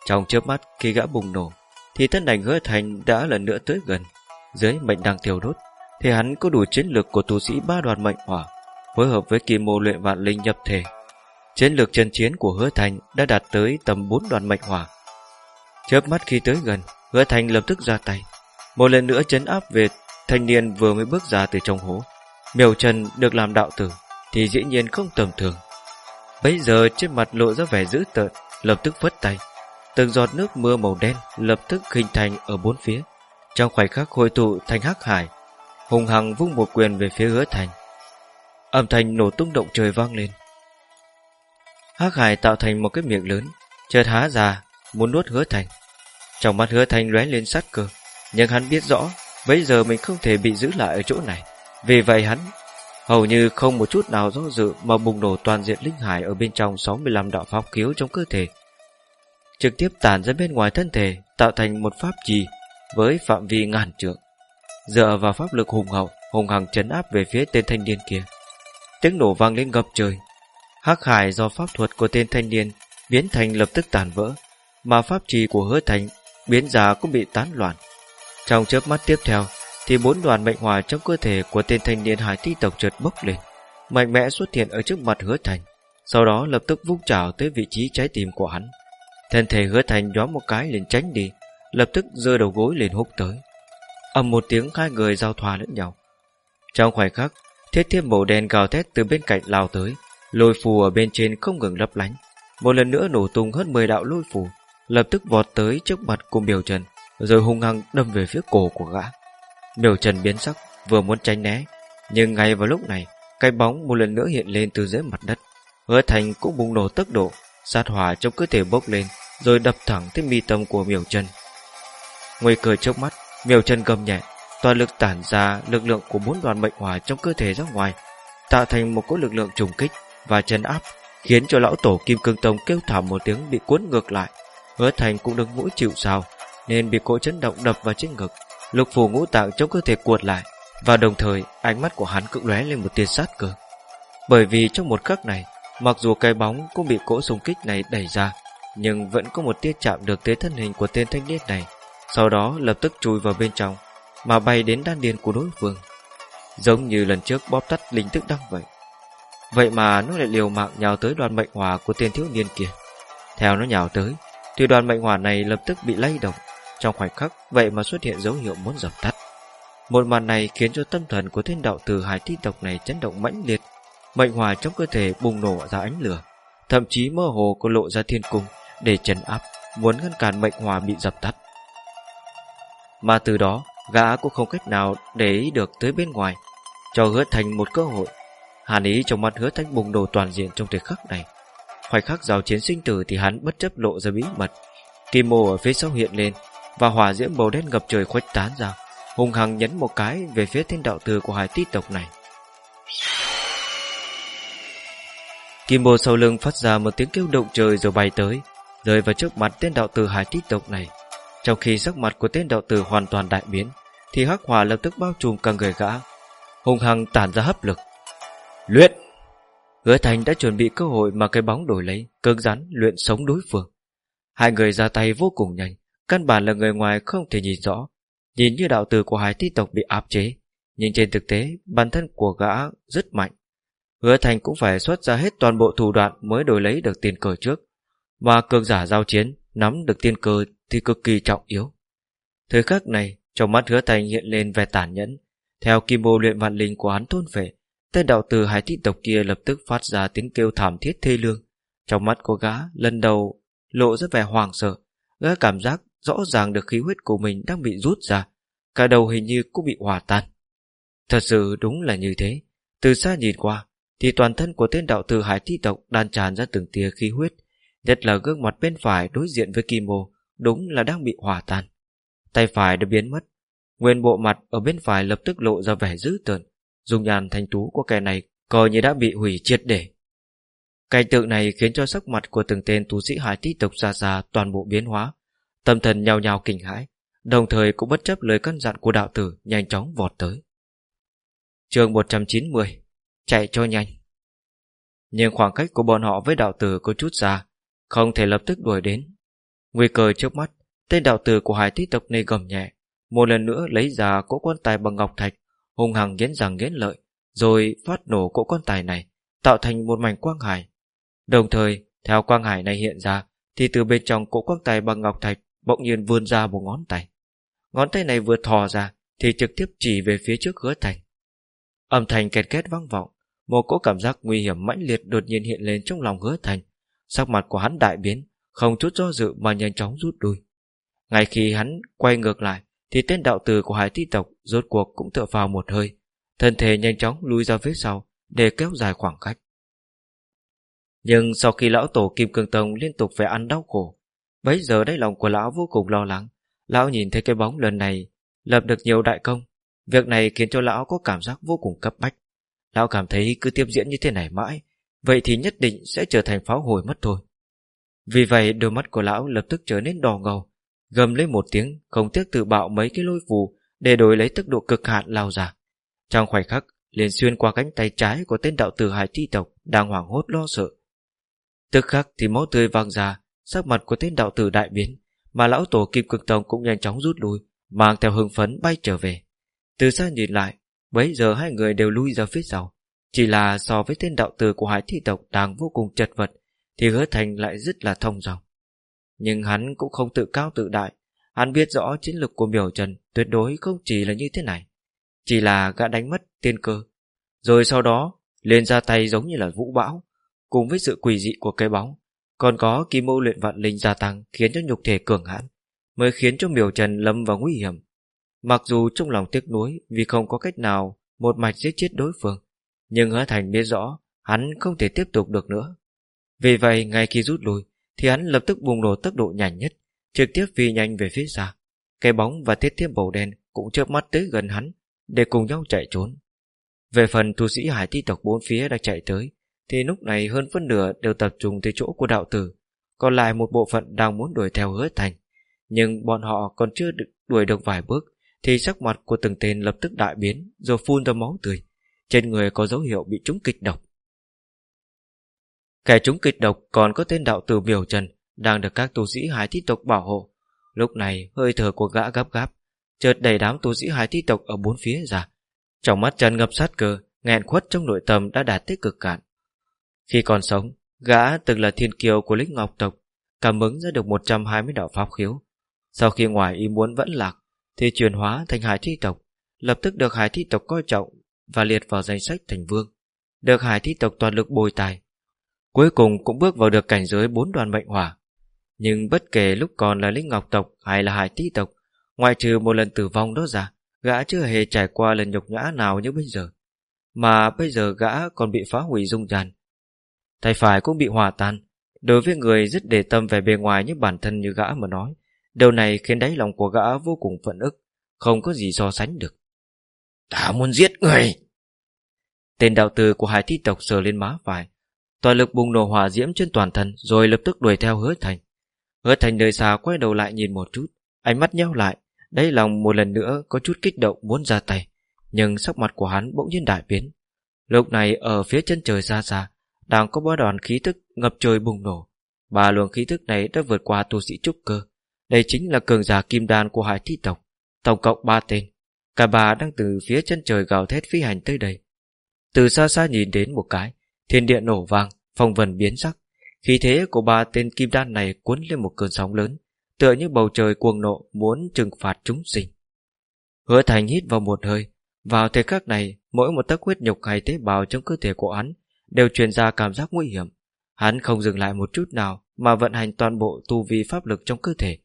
Speaker 1: Trong chớp mắt khi gã bùng nổ, thì thân ảnh hứa thành đã lần nữa tới gần. Dưới mệnh đang thiêu đốt, thì hắn có đủ chiến lược của tu sĩ ba đoàn mệnh hỏa, phối hợp với kỳ mô luyện vạn linh nhập thể. Chiến lược chân chiến của hứa thành đã đạt tới tầm 4 đoàn mệnh hỏa. Chớp mắt khi tới gần, hứa thành lập tức ra tay. Một lần nữa chấn áp về thanh niên vừa mới bước ra từ trong hố. Miểu Trần được làm đạo tử thì dĩ nhiên không tầm thường. Bây giờ trên mặt lộ ra vẻ dữ tợn, lập tức vất tay. Từng giọt nước mưa màu đen lập tức hình thành ở bốn phía. Trong khoảnh khắc hội tụ thành hắc hải, hùng hằng vung một quyền về phía hứa thành. Âm thanh nổ tung động trời vang lên. Hắc hải tạo thành một cái miệng lớn, chợt há ra, muốn nuốt hứa thành. Trong mắt hứa thành lóe lên sát cơ, nhưng hắn biết rõ, bây giờ mình không thể bị giữ lại ở chỗ này. Vì vậy hắn hầu như không một chút nào do dự mà bùng nổ toàn diện linh hải ở bên trong 65 đạo pháp khiếu trong cơ thể. Trực tiếp tản ra bên ngoài thân thể, tạo thành một pháp trì với phạm vi ngàn trượng. Dựa vào pháp lực hùng hậu, hùng hằng chấn áp về phía tên thanh niên kia. Tiếng nổ vang lên ngập trời. Hắc hải do pháp thuật của tên thanh niên biến thành lập tức tàn vỡ, mà pháp trì của hứa thành biến giả cũng bị tán loạn. Trong chớp mắt tiếp theo, thì bốn đoàn mệnh hỏa trong cơ thể của tên thanh niên hải thi tộc chợt bốc lên, mạnh mẽ xuất hiện ở trước mặt hứa thành, sau đó lập tức vung trào tới vị trí trái tim của hắn. Thân thể hứa thành nhóm một cái liền tránh đi, lập tức rơi đầu gối lên húc tới ầm một tiếng hai người giao thoa lẫn nhau. Trong khoảnh khắc, thiết thiếp màu đen gào thét từ bên cạnh lao tới, lôi phù ở bên trên không ngừng lấp lánh. Một lần nữa nổ tung hơn 10 đạo lôi phù, lập tức vọt tới trước mặt của miều Trần, rồi hung hăng đâm về phía cổ của gã. miều Trần biến sắc, vừa muốn tránh né, nhưng ngay vào lúc này, cái bóng một lần nữa hiện lên từ dưới mặt đất. Hứa Thành cũng bùng nổ tốc độ, sát hỏa trong cơ thể bốc lên, rồi đập thẳng tới mi tâm của Miểu Trần. Nguy cơ trước mắt, Miểu chân gầm nhẹ, toàn lực tản ra lực lượng của bốn đoàn mệnh hỏa trong cơ thể ra ngoài, tạo thành một cỗ lực lượng trùng kích và chân áp, khiến cho lão tổ Kim Cương Tông kêu thảm một tiếng bị cuốn ngược lại. Hứa Thành cũng đứng mũi chịu sao, nên bị cỗ chấn động đập vào trên ngực, lục phủ ngũ tạng trong cơ thể cuột lại, và đồng thời ánh mắt của hắn cũng lóe lên một tia sát cơ. Bởi vì trong một khắc này, mặc dù cái bóng cũng bị cỗ xung kích này đẩy ra, nhưng vẫn có một tia chạm được tới thân hình của tên thanh niên này, sau đó lập tức chui vào bên trong, mà bay đến đan điền của đối phương. Giống như lần trước bóp tắt linh tức đăng vậy. Vậy mà nó lại liều mạng nhào tới đoàn mệnh hỏa của tên thiếu niên kia. Theo nó nhào tới, thì đoàn mệnh hỏa này lập tức bị lay động. Trong khoảnh khắc, vậy mà xuất hiện dấu hiệu muốn dập tắt. Một màn này khiến cho tâm thần của thiên đạo từ hải thi tộc này chấn động mãnh liệt. Mệnh hỏa trong cơ thể bùng nổ ra ánh lửa, thậm chí mơ hồ có lộ ra thiên cung để trấn áp, muốn ngăn cản mệnh hỏa bị dập tắt. Mà từ đó, gã cũng không cách nào để ý được tới bên ngoài, cho hứa thành một cơ hội. Hàn ý trong mắt hứa thành bùng nổ toàn diện trong thời khắc này. Khoảnh khắc giao chiến sinh tử thì hắn bất chấp lộ ra bí mật. Kim mô ở phía sau hiện lên, và hỏa diễm màu đen ngập trời khuếch tán ra, hùng hằng nhấn một cái về phía thiên đạo tử của hải tí tộc này. Kim mô sau lưng phát ra một tiếng kêu động trời rồi bay tới, rơi vào trước mặt tên đạo tử hải tí tộc này. Trong khi sắc mặt của tên đạo tử hoàn toàn đại biến, thì hắc hỏa lập tức bao trùm cả người gã, hùng hăng tản ra hấp lực. Luyện! Hứa Thành đã chuẩn bị cơ hội mà cái bóng đổi lấy, cứng rắn luyện sống đối phương. Hai người ra tay vô cùng nhanh, căn bản là người ngoài không thể nhìn rõ. Nhìn như đạo tử của hai thi tộc bị áp chế, nhưng trên thực tế, bản thân của gã rất mạnh. Hứa Thành cũng phải xuất ra hết toàn bộ thủ đoạn mới đổi lấy được tiền cờ trước. Mà cường giả giao chiến, nắm được tiên cơ thì cực kỳ trọng yếu. Thời khắc này, trong mắt hứa Thành hiện lên vẻ tàn nhẫn. Theo kim mô luyện vạn linh của hắn thôn phệ, tên đạo tử hải thị tộc kia lập tức phát ra tiếng kêu thảm thiết thê lương. Trong mắt của gã, lần đầu lộ rất vẻ hoàng sợ, gã cảm giác rõ ràng được khí huyết của mình đang bị rút ra, Cả đầu hình như cũng bị hòa tan Thật sự đúng là như thế Từ xa nhìn qua Thì toàn thân của tên đạo tử hải thi tộc Đan tràn ra từng tia khí huyết Nhất là gương mặt bên phải đối diện với Kim Mô Đúng là đang bị hòa tan. Tay phải đã biến mất, Nguyên bộ mặt ở bên phải lập tức lộ ra vẻ dữ tợn, Dung nhàn thanh tú của kẻ này Coi như đã bị hủy triệt để. Cảnh tượng này khiến cho sắc mặt của từng tên tu sĩ hải tí tộc xa xa toàn bộ biến hóa, Tâm thần nhào nhào kinh hãi, Đồng thời cũng bất chấp lời căn dặn của đạo tử Nhanh chóng vọt tới. Chương 190 Chạy cho nhanh. Nhưng khoảng cách của bọn họ với đạo tử có chút xa, Không thể lập tức đuổi đến Nguy cơ trước mắt, Tên đạo tử của hải tí tộc này gầm nhẹ. Một lần nữa lấy ra cỗ quan tài bằng ngọc thạch Hùng hằng nghiến rằng nghiến lợi, Rồi phát nổ cỗ quan tài này, Tạo thành một mảnh quang hải. Đồng thời, theo quang hải này hiện ra, Thì từ bên trong cỗ quan tài bằng ngọc thạch Bỗng nhiên vươn ra một ngón tay. Ngón tay này vừa thò ra, Thì trực tiếp chỉ về phía trước hứa thành. Âm thanh kẹt két vang vọng, Một cỗ cảm giác nguy hiểm mãnh liệt Đột nhiên hiện lên trong lòng hứa thành. Sắc mặt của hắn đại biến không chút do dự mà nhanh chóng rút lui. Ngay khi hắn quay ngược lại, Thì tên đạo tử của hải thi tộc Rốt cuộc cũng tựa vào một hơi, Thân thể nhanh chóng lui ra phía sau Để kéo dài khoảng cách. Nhưng sau khi lão tổ Kim Cương Tông Liên tục phải ăn đau khổ, Bấy giờ đáy lòng của lão vô cùng lo lắng. Lão nhìn thấy cái bóng lần này, Lập được nhiều đại công, Việc này khiến cho lão có cảm giác vô cùng cấp bách. Lão cảm thấy cứ tiếp diễn như thế này mãi, Vậy thì nhất định sẽ trở thành pháo hồi mất thôi. Vì vậy, đôi mắt của lão lập tức trở nên đỏ ngầu, Gầm lên một tiếng, Không tiếc tự bạo mấy cái lôi phù Để đổi lấy tốc độ cực hạn lao ra. Trong khoảnh khắc, liền xuyên qua cánh tay trái Của tên đạo tử hải thi tộc Đang hoảng hốt lo sợ. Tức khắc thì máu tươi vang ra, Sắc mặt của tên đạo tử đại biến, Mà lão tổ kim cực tông cũng nhanh chóng rút lui, Mang theo hưng phấn bay trở về. Từ xa nhìn lại, Bấy giờ hai người đều lui ra phía sau, Chỉ là so với tên đạo tử của hải thi tộc Đang vô cùng chật vật thì hứa thành lại rất là thông dòng. Nhưng hắn cũng không tự cao tự đại. Hắn biết rõ chiến lược của miểu trần Tuyệt đối không chỉ là như thế này. Chỉ là gã đánh mất tiên cơ. Rồi sau đó lên ra tay giống như là vũ bão Cùng với sự quỷ dị của cây bóng. Còn có kim mô luyện vạn linh gia tăng khiến cho nhục thể cường hãn, mới khiến cho miểu trần lâm vào nguy hiểm. Mặc dù trong lòng tiếc nuối vì không có cách nào một mạch giết chết đối phương, nhưng hứa thành biết rõ hắn không thể tiếp tục được nữa. Vì vậy, ngay khi rút lui, thì hắn lập tức bùng nổ tốc độ nhanh nhất, trực tiếp phi nhanh về phía xa. Cái bóng và tiết thiếp bầu đen cũng chớp mắt tới gần hắn để cùng nhau chạy trốn. Về phần tu sĩ hải ti tộc bốn phía đã chạy tới, thì lúc này hơn phân nửa đều tập trung tới chỗ của đạo tử, còn lại một bộ phận đang muốn đuổi theo hứa thành. Nhưng bọn họ còn chưa được đuổi được vài bước, thì sắc mặt của từng tên lập tức đại biến, rồi phun ra máu tươi. Trên người có dấu hiệu bị trúng kịch độc. Kẻ chúng kịch độc còn có tên đạo tử biểu trần, đang được các tu sĩ hải thi tộc bảo hộ. Lúc này hơi thở của gã gấp gáp, chợt đầy đám tu sĩ hải thi tộc ở bốn phía ra. Trong mắt trần ngập sát cơ, nghẹn khuất trong nội tâm đã đạt tới cực cạn. Khi còn sống, gã từng là thiên kiều của lĩnh ngọc tộc, cảm ứng ra được 120 đạo pháp khiếu. Sau khi ngoài ý muốn vẫn lạc, thì chuyển hóa thành hải thi tộc, lập tức được hải thi tộc coi trọng và liệt vào danh sách thành vương. Được hải thi tộc toàn lực bồi tài. Cuối cùng cũng bước vào được cảnh giới bốn đoàn mệnh hỏa. Nhưng bất kể lúc còn là linh ngọc tộc hay là hải thi tộc, ngoại trừ một lần tử vong đó ra, gã chưa hề trải qua lần nhục nhã nào như bây giờ. Mà bây giờ gã còn bị phá hủy dung dàn, Tay phải cũng bị hòa tan. Đối với người rất để tâm về bề ngoài như bản thân như gã mà nói Điều này khiến đáy lòng của gã vô cùng phẫn ức Không có gì so sánh được. Ta muốn giết người! Tên đạo tử của hải thi tộc sờ lên má phải Toàn lực bùng nổ hỏa diễm trên toàn thân Rồi lập tức đuổi theo hứa thành Hứa thành đời xa quay đầu lại nhìn một chút Ánh mắt nhéo lại Đáy lòng một lần nữa có chút kích động muốn ra tay Nhưng sắc mặt của hắn bỗng nhiên đại biến Lúc này ở phía chân trời xa xa đang có ba đoàn khí tức ngập trời bùng nổ. Ba luồng khí tức này đã vượt qua tu sĩ trúc cơ. Đây chính là cường giả kim đan của hải thi tộc. Tổng cộng ba tên. Cả ba đang từ phía chân trời gào thét phi hành tới đây. Từ xa xa nhìn đến một cái, thiên địa nổ vang, phong vần biến sắc. Khí thế của ba tên kim đan này cuốn lên một cơn sóng lớn, tựa như bầu trời cuồng nộ muốn trừng phạt chúng sinh. Hứa thành hít vào một hơi, vào thời khắc này, mỗi một tấc huyết nhục hay tế bào trong cơ thể của hắn đều truyền ra cảm giác nguy hiểm. Hắn không dừng lại một chút nào mà vận hành toàn bộ tu vi pháp lực trong cơ thể.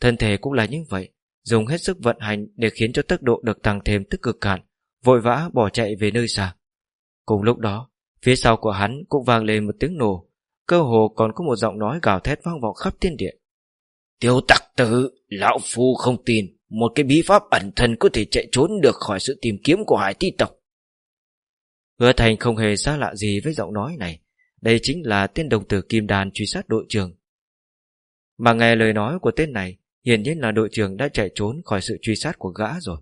Speaker 1: Thân thể cũng là như vậy, dùng hết sức vận hành để khiến cho tốc độ được tăng thêm tức cực cạn, vội vã bỏ chạy về nơi xa. Cùng lúc đó, phía sau của hắn cũng vang lên một tiếng nổ, cơ hồ còn có một giọng nói gào thét vang vọng khắp thiên địa. Tiêu tặc tử, lão phu không tin, một cái bí pháp ẩn thân có thể chạy trốn được khỏi sự tìm kiếm của hải ti tộc. Hứa Thành không hề xa lạ gì với giọng nói này, đây chính là tên đồng tử kim đàn truy sát đội trưởng. Mà nghe lời nói của tên này, hiển nhiên là đội trưởng đã chạy trốn khỏi sự truy sát của gã rồi.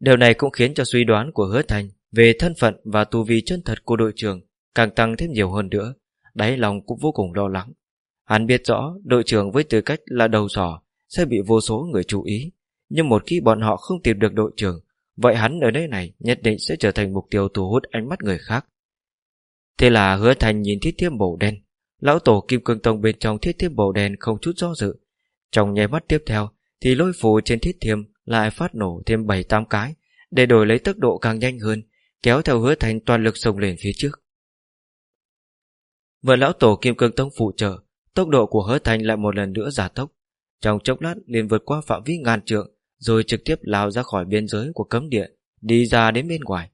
Speaker 1: Điều này cũng khiến cho suy đoán của hứa thành về thân phận và tu vi chân thật của đội trưởng càng tăng thêm nhiều hơn nữa, đáy lòng cũng vô cùng lo lắng. Hắn biết rõ đội trưởng với tư cách là đầu sỏ sẽ bị vô số người chú ý, nhưng một khi bọn họ không tìm được đội trưởng, vậy hắn ở nơi này nhất định sẽ trở thành mục tiêu thu hút ánh mắt người khác. Thế là hứa thành nhìn thiết thiêm bổ đen, lão tổ kim cương tông bên trong thiết thiêm bổ đen không chút do dự. Trong nháy mắt tiếp theo thì lôi phù trên thiết thiêm lại phát nổ thêm 7-8 cái để đổi lấy tốc độ càng nhanh hơn, kéo theo hứa thành toàn lực xông lên phía trước. Vừa lão tổ kim cương tông phụ trợ, tốc độ của hứa thành lại một lần nữa giả tốc. Trong chốc lát liền vượt qua phạm vi ngàn trượng, rồi trực tiếp lao ra khỏi biên giới của cấm địa, đi ra đến bên ngoài.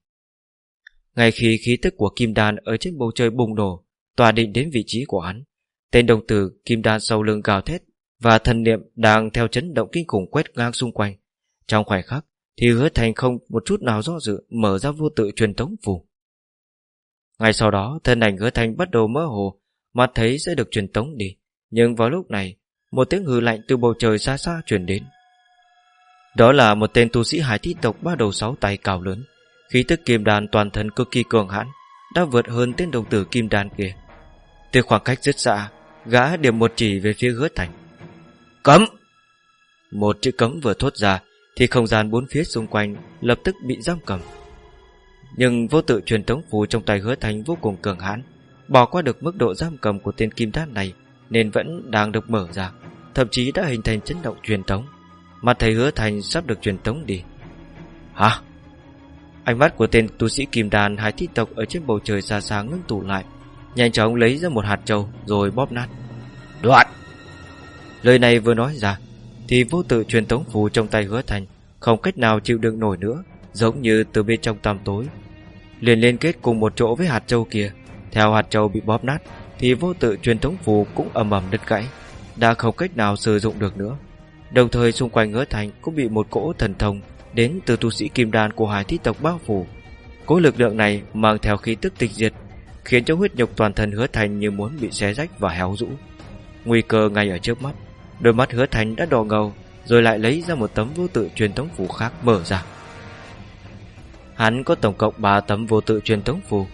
Speaker 1: Ngay khi khí tức của kim đan ở trên bầu trời bùng nổ, tòa định đến vị trí của hắn, tên đồng tử kim đan sau lưng gào thét và thần niệm đang theo chấn động kinh khủng quét ngang xung quanh. Trong khoảnh khắc, thì hứa thành không một chút nào do dự mở ra vô tự truyền tống phù. Ngay sau đó, thân ảnh hứa thành bắt đầu mơ hồ, mà thấy sẽ được truyền tống đi. Nhưng vào lúc này, một tiếng hư lạnh từ bầu trời xa xa truyền đến. Đó là một tên tu sĩ hải thi tộc ba đầu sáu tay cao lớn, khí tức kim đàn toàn thân cực kỳ cường hãn, đã vượt hơn tên đồng tử kim đàn kia. Từ khoảng cách rất xa, gã điểm một chỉ về phía hứa thành. Cấm! Một chữ cấm vừa thốt ra, thì không gian bốn phía xung quanh lập tức bị giam cầm. Nhưng vô tự truyền tống phù trong tay hứa thành vô cùng cường hãn, bỏ qua được mức độ giam cầm của tên kim đan này nên vẫn đang được mở ra, thậm chí đã hình thành chấn động truyền tống. Mặt thầy hứa thành sắp được truyền tống đi. Hả? Ánh mắt của tên tu sĩ kim đan hai thi tộc ở trên bầu trời xa xa ngưng tụ lại, nhanh chóng lấy ra một hạt châu rồi bóp nát. Đoạn! Lời này vừa nói ra, thì vô tự truyền tống phù trong tay hứa thành không cách nào chịu đựng nổi nữa, giống như từ bên trong tăm tối. Liền liên kết cùng một chỗ với hạt châu kia, theo hạt châu bị bóp nát, thì vô tự truyền thống phù cũng ầm ầm đứt gãy, đã không cách nào sử dụng được nữa. Đồng thời xung quanh hứa thành cũng bị một cỗ thần thông đến từ tu sĩ kim đan của hải thi tộc bao phủ. Cỗ lực lượng này mang theo khí tức tịch diệt, khiến cho huyết nhục toàn thân hứa thành như muốn bị xé rách và héo rũ. Nguy cơ ngay ở trước mắt, đôi mắt hứa thành đã đỏ ngầu, rồi lại lấy ra một tấm vô tự truyền thống phù khác mở ra. Hắn có tổng cộng 3 tấm vô tự truyền thống phù.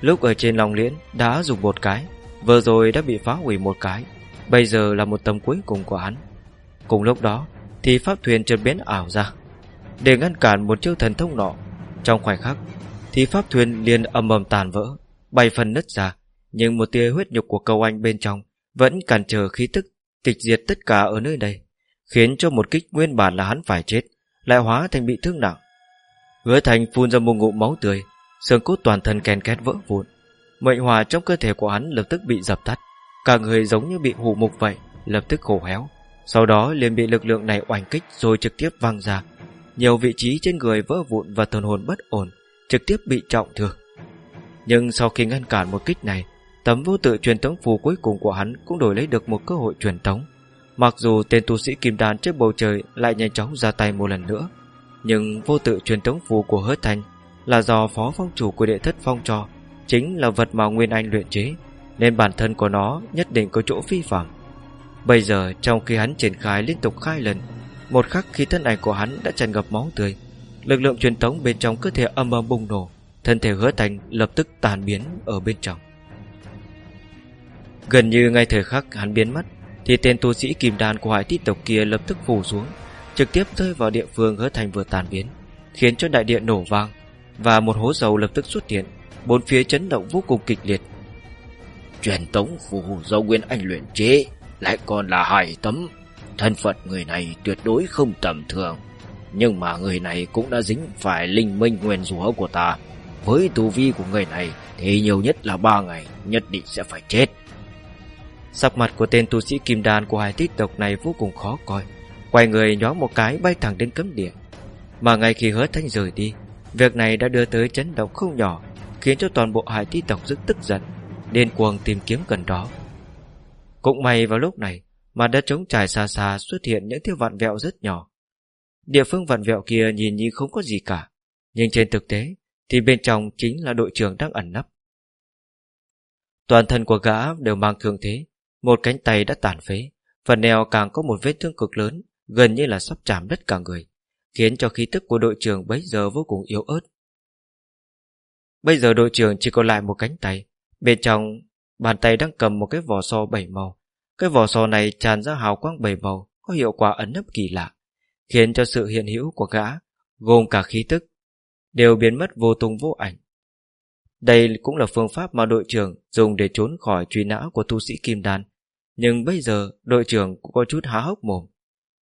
Speaker 1: Lúc ở trên lòng liễn đã dùng một cái, vừa rồi đã bị phá hủy một cái, bây giờ là một tấm cuối cùng của hắn. Cùng lúc đó, thì pháp thuyền chợt biến ảo ra, để ngăn cản một chiêu thần thông nọ. Trong khoảnh khắc, thì pháp thuyền liền ầm ầm tàn vỡ, bay phần nứt ra, nhưng một tia huyết nhục của cầu anh bên trong vẫn cản trở khí tức tịch diệt tất cả ở nơi đây, khiến cho một kích nguyên bản là hắn phải chết, lại hóa thành bị thương nặng. Hứa thành phun ra một ngụm máu tươi, xương cốt toàn thân ken két vỡ vụn. Mệnh hòa trong cơ thể của hắn lập tức bị dập tắt, cả người giống như bị hủ mục vậy, lập tức khổ héo. Sau đó liền bị lực lượng này oanh kích rồi trực tiếp văng ra, nhiều vị trí trên người vỡ vụn và thần hồn bất ổn, trực tiếp bị trọng thương. Nhưng sau khi ngăn cản một kích này, tấm vô tự truyền tống phù cuối cùng của hắn cũng đổi lấy được một cơ hội truyền tống. Mặc dù tên tu sĩ kim đan trước bầu trời lại nhanh chóng ra tay một lần nữa, nhưng vô tự truyền tống phù của hớt thành là do phó phong chủ của đệ thất phong cho, chính là vật mà Nguyên Anh luyện chế, nên bản thân của nó nhất định có chỗ phi phạm. Bây giờ trong khi hắn triển khai liên tục khai lần một khắc khi thân ảnh của hắn đã tràn ngập máu tươi Lực lượng truyền tống bên trong cơ thể âm ầm bùng nổ Thân thể hứa thành lập tức tàn biến ở bên trong Gần như ngay thời khắc hắn biến mất, Thì tên tu sĩ kim đan của hải tít tộc kia lập tức phủ xuống, Trực tiếp rơi vào địa phương hứa thành vừa tàn biến, Khiến cho đại địa nổ vang Và một hố dầu lập tức xuất hiện, Bốn phía chấn động vô cùng kịch liệt. Truyền tống phù do Nguyên Anh luyện chế, Lại còn là hải tấm. Thân phận người này tuyệt đối không tầm thường, Nhưng mà người này cũng đã dính phải linh minh nguyên rủa của ta. Với tu vi của người này Thì nhiều nhất là ba ngày Nhất định sẽ phải chết. Sắc mặt của tên tu sĩ kim đan của hai tích tộc này vô cùng khó coi. Quay người nhóm một cái bay thẳng đến cấm địa. Mà ngay khi hứa thanh rời đi, Việc này đã đưa tới chấn động không nhỏ, Khiến cho toàn bộ hải ti tộc rất tức giận, Điên cuồng tìm kiếm gần đó. Cũng may vào lúc này Mà đất trống trải xa xa xuất hiện những thiếu vạn vẹo rất nhỏ. Địa phương vạn vẹo kia nhìn như không có gì cả, Nhưng trên thực tế Thì bên trong chính là đội trưởng đang ẩn nấp. Toàn thân của gã đều mang thương thế một cánh tay đã tàn phế, Phần neo càng có một vết thương cực lớn, Gần như là sắp chạm đất cả người, Khiến cho khí tức của đội trưởng bấy giờ vô cùng yếu ớt. Bây giờ đội trưởng chỉ còn lại một cánh tay, Bên trong Bàn tay đang cầm một cái vỏ so bảy màu. Cái vỏ so này tràn ra hào quang bảy màu, Có hiệu quả ẩn nấp kỳ lạ, Khiến cho sự hiện hữu của gã, Gồm cả khí tức, Đều biến mất vô tung vô ảnh. Đây cũng là phương pháp mà đội trưởng Dùng để trốn khỏi truy nã của tu sĩ Kim Đan. Nhưng bây giờ, đội trưởng cũng có chút há hốc mồm.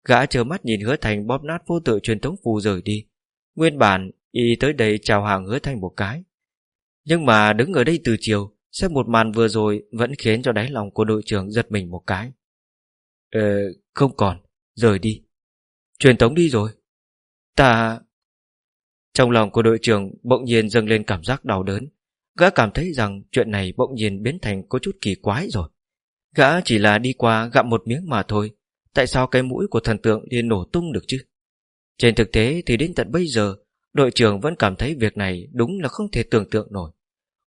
Speaker 1: Gã chờ mắt nhìn hứa thành bóp nát vô tự truyền thống phù rời đi. Nguyên bản, Y tới đây chào hàng hứa thành một cái. Nhưng mà đứng ở đây từ chiều, Xem một màn vừa rồi Vẫn khiến cho đáy lòng của đội trưởng giật mình một cái. Ờ không còn, Rời đi. Truyền tống đi rồi. Ta Trong lòng của đội trưởng bỗng nhiên dâng lên cảm giác đau đớn. Gã cảm thấy rằng chuyện này bỗng nhiên biến thành có chút kỳ quái rồi. Gã chỉ là đi qua gặm một miếng mà thôi. Tại sao cái mũi của thần tượng liền nổ tung được chứ? Trên thực tế thì đến tận bây giờ, Đội trưởng vẫn cảm thấy việc này đúng là không thể tưởng tượng nổi.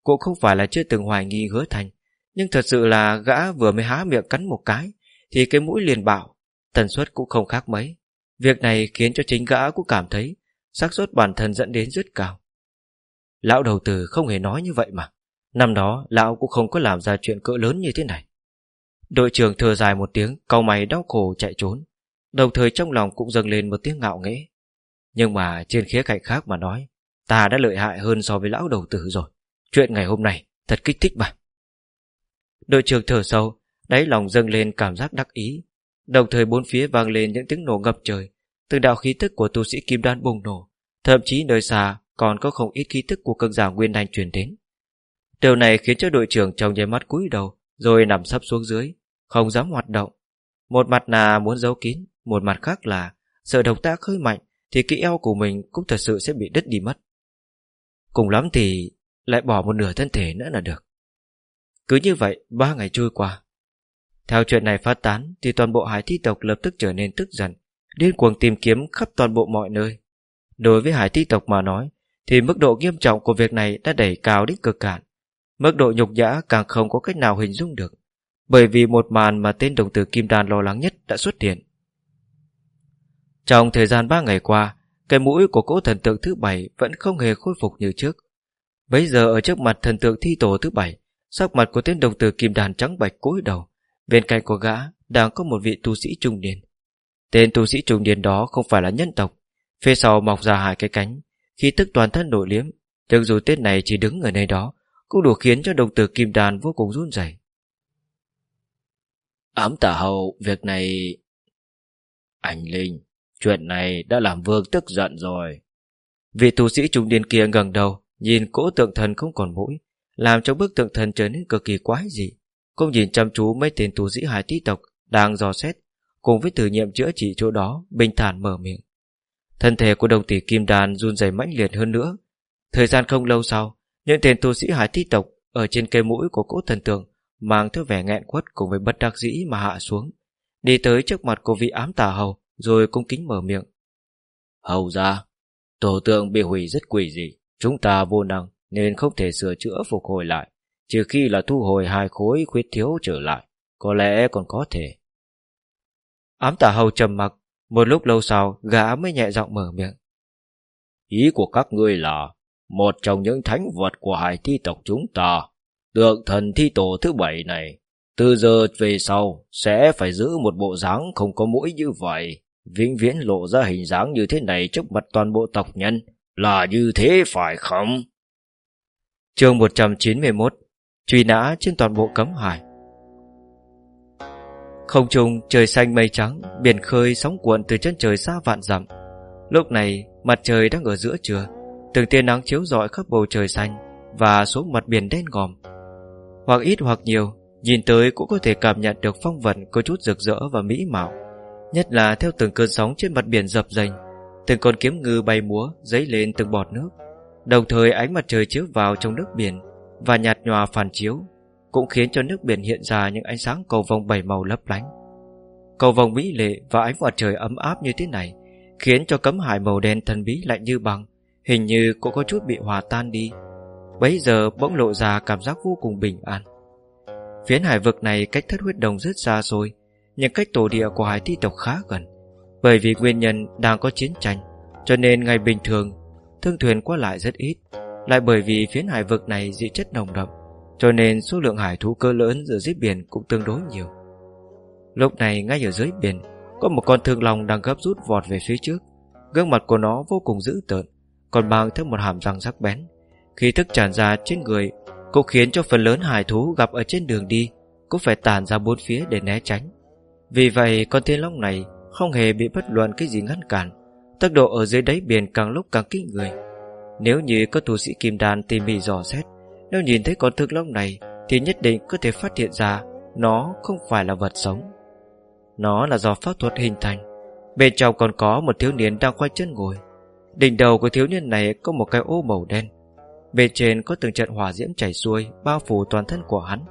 Speaker 1: Cũng không phải là chưa từng hoài nghi hứa thành, Nhưng thật sự là gã vừa mới há miệng cắn một cái, Thì cái mũi liền bạo, Tần suất cũng không khác mấy. Việc này khiến cho chính gã cũng cảm thấy xác suất bản thân dẫn đến rất cao. Lão đầu tử không hề nói như vậy mà. Năm đó, lão cũng không có làm ra chuyện cỡ lớn như thế này. Đội trưởng thở dài một tiếng, cau mày đau khổ chạy trốn. Đồng thời trong lòng cũng dâng lên một tiếng ngạo nghễ. Nhưng mà trên khía cạnh khác mà nói, Ta đã lợi hại hơn so với lão đầu tử rồi. Chuyện ngày hôm nay thật kích thích mà. Đội trưởng thở sâu, Đáy lòng dâng lên cảm giác đắc ý. Đồng thời bốn phía vang lên những tiếng nổ ngập trời Từng đạo khí tức của tu sĩ kim đan bùng nổ. Thậm chí nơi xa còn có không ít khí tức của cơn giả nguyên đanh truyền đến. Điều này khiến cho đội trưởng trong nháy mắt cúi đầu rồi nằm sấp xuống dưới, Không dám hoạt động. Một mặt là muốn giấu kín, Một mặt khác là sợ độc tác hơi mạnh Thì cái eo của mình cũng thật sự sẽ bị đứt đi mất. Cùng lắm thì Lại bỏ một nửa thân thể nữa là được. Cứ như vậy, ba ngày trôi qua. Theo chuyện này phát tán Thì toàn bộ hải thi tộc lập tức trở nên tức giận, Điên cuồng tìm kiếm khắp toàn bộ mọi nơi. Đối với hải thi tộc mà nói, Thì mức độ nghiêm trọng của việc này đã đẩy cao đến cực cạn Mức độ nhục nhã càng không có cách nào hình dung được, Bởi vì một màn mà tên đồng tử Kim Đan lo lắng nhất đã xuất hiện. Trong thời gian 3 ngày qua, Cái mũi của cỗ thần tượng thứ bảy Vẫn không hề khôi phục như trước. Bây giờ ở trước mặt thần tượng thi tổ thứ bảy, Sắc mặt của tên đồng tử Kim Đan trắng bạch cúi đầu, Bên cạnh của gã đang có một vị tu sĩ trung niên. Tên tu sĩ trung niên đó không phải là nhân tộc, Phía sau mọc ra hai cái cánh Khi tức toàn thân nổi liếm, Nhưng dù tên này chỉ đứng ở nơi đó cũng đủ khiến cho đồng tử kim đàn vô cùng run rẩy. Ám tả hậu Việc này Anh Linh Chuyện này đã làm vương tức giận rồi. Vị tu sĩ trung niên kia ngẩng đầu Nhìn cỗ tượng thần không còn mũi Làm cho bức tượng thần trở nên cực kỳ quái dị. Cũng nhìn chăm chú mấy tên tu sĩ hải tí tộc Đang dò xét Cùng với thử nghiệm chữa trị chỗ đó Bình thản mở miệng. Thân thể của đồng tỷ kim đàn run rẩy mãnh liệt hơn nữa. Thời gian không lâu sau Những tên tu sĩ hải tí tộc Ở trên cây mũi của cỗ thần tường Mang theo vẻ nghẹn quất cùng với bất đắc dĩ mà hạ xuống Đi tới trước mặt của vị ám tà hầu Rồi cung kính mở miệng. Hầu ra Tổ tượng bị hủy rất quỷ dị Chúng ta vô năng Nên không thể sửa chữa phục hồi lại Trừ khi là thu hồi hai khối khuyết thiếu trở lại Có lẽ còn có thể. Ám tả hầu trầm mặc Một lúc lâu sau gã mới nhẹ giọng mở miệng. Ý của các ngươi là một trong những thánh vật của hải thi tộc chúng ta, Tượng thần thi tổ thứ bảy này, Từ giờ về sau Sẽ phải giữ một bộ dáng không có mũi như vậy, Vĩnh viễn lộ ra hình dáng như thế này Trước mặt toàn bộ tộc nhân Là như thế phải không? Chương 191 truy nã trên toàn bộ cấm hải. Không trung trời xanh mây trắng, biển khơi sóng cuộn từ chân trời xa vạn dặm. Lúc này, mặt trời đang ở giữa trưa từng tia nắng chiếu rọi khắp bầu trời xanh và xuống mặt biển đen ngòm. Hoặc ít hoặc nhiều, nhìn tới cũng có thể cảm nhận được phong vận có chút rực rỡ và mỹ mạo, Nhất là theo từng cơn sóng trên mặt biển dập dềnh, Từng con kiếm ngư bay múa, Dấy lên từng bọt nước. Đồng thời ánh mặt trời chiếu vào trong nước biển Và nhạt nhòa phản chiếu, Cũng khiến cho nước biển hiện ra những ánh sáng cầu vồng bảy màu lấp lánh. Cầu vồng mỹ lệ và ánh mặt trời ấm áp như thế này Khiến cho cấm hải màu đen thần bí lạnh như băng Hình như cô có chút bị hòa tan đi. Bấy giờ bỗng lộ ra cảm giác vô cùng bình an. Phiến hải vực này cách thất huyết đồng rất xa xôi, Nhưng cách tổ địa của hải thi tộc khá gần. Bởi vì nguyên nhân đang có chiến tranh, Cho nên ngày bình thường, Thương thuyền qua lại rất ít. Lại bởi vì phiến hải vực này dị chất nồng đậm, Cho nên số lượng hải thú cơ lớn giữa dưới biển cũng tương đối nhiều. Lúc này ngay ở dưới biển, Có một con thương lòng đang gấp rút vọt về phía trước. Gương mặt của nó vô cùng dữ tợn. Còn mang theo một hàm răng sắc bén. Khí thức tràn ra trên người, Cũng khiến cho phần lớn hải thú gặp ở trên đường đi, Cũng phải tàn ra bốn phía để né tránh. Vì vậy, con thiên long này Không hề bị bất luận cái gì ngăn cản, Tốc độ ở dưới đáy biển càng lúc càng kinh người. Nếu như có tu sĩ kim đàn tỉ mỉ dò xét, Nếu nhìn thấy con thương long này Thì nhất định có thể phát hiện ra Nó không phải là vật sống. Nó là do pháp thuật hình thành, Bên trong còn có một thiếu niên đang quay chân ngồi. Đỉnh đầu của thiếu niên này có một cái ô màu đen. Bên trên có từng trận hỏa diễm chảy xuôi, Bao phủ toàn thân của hắn.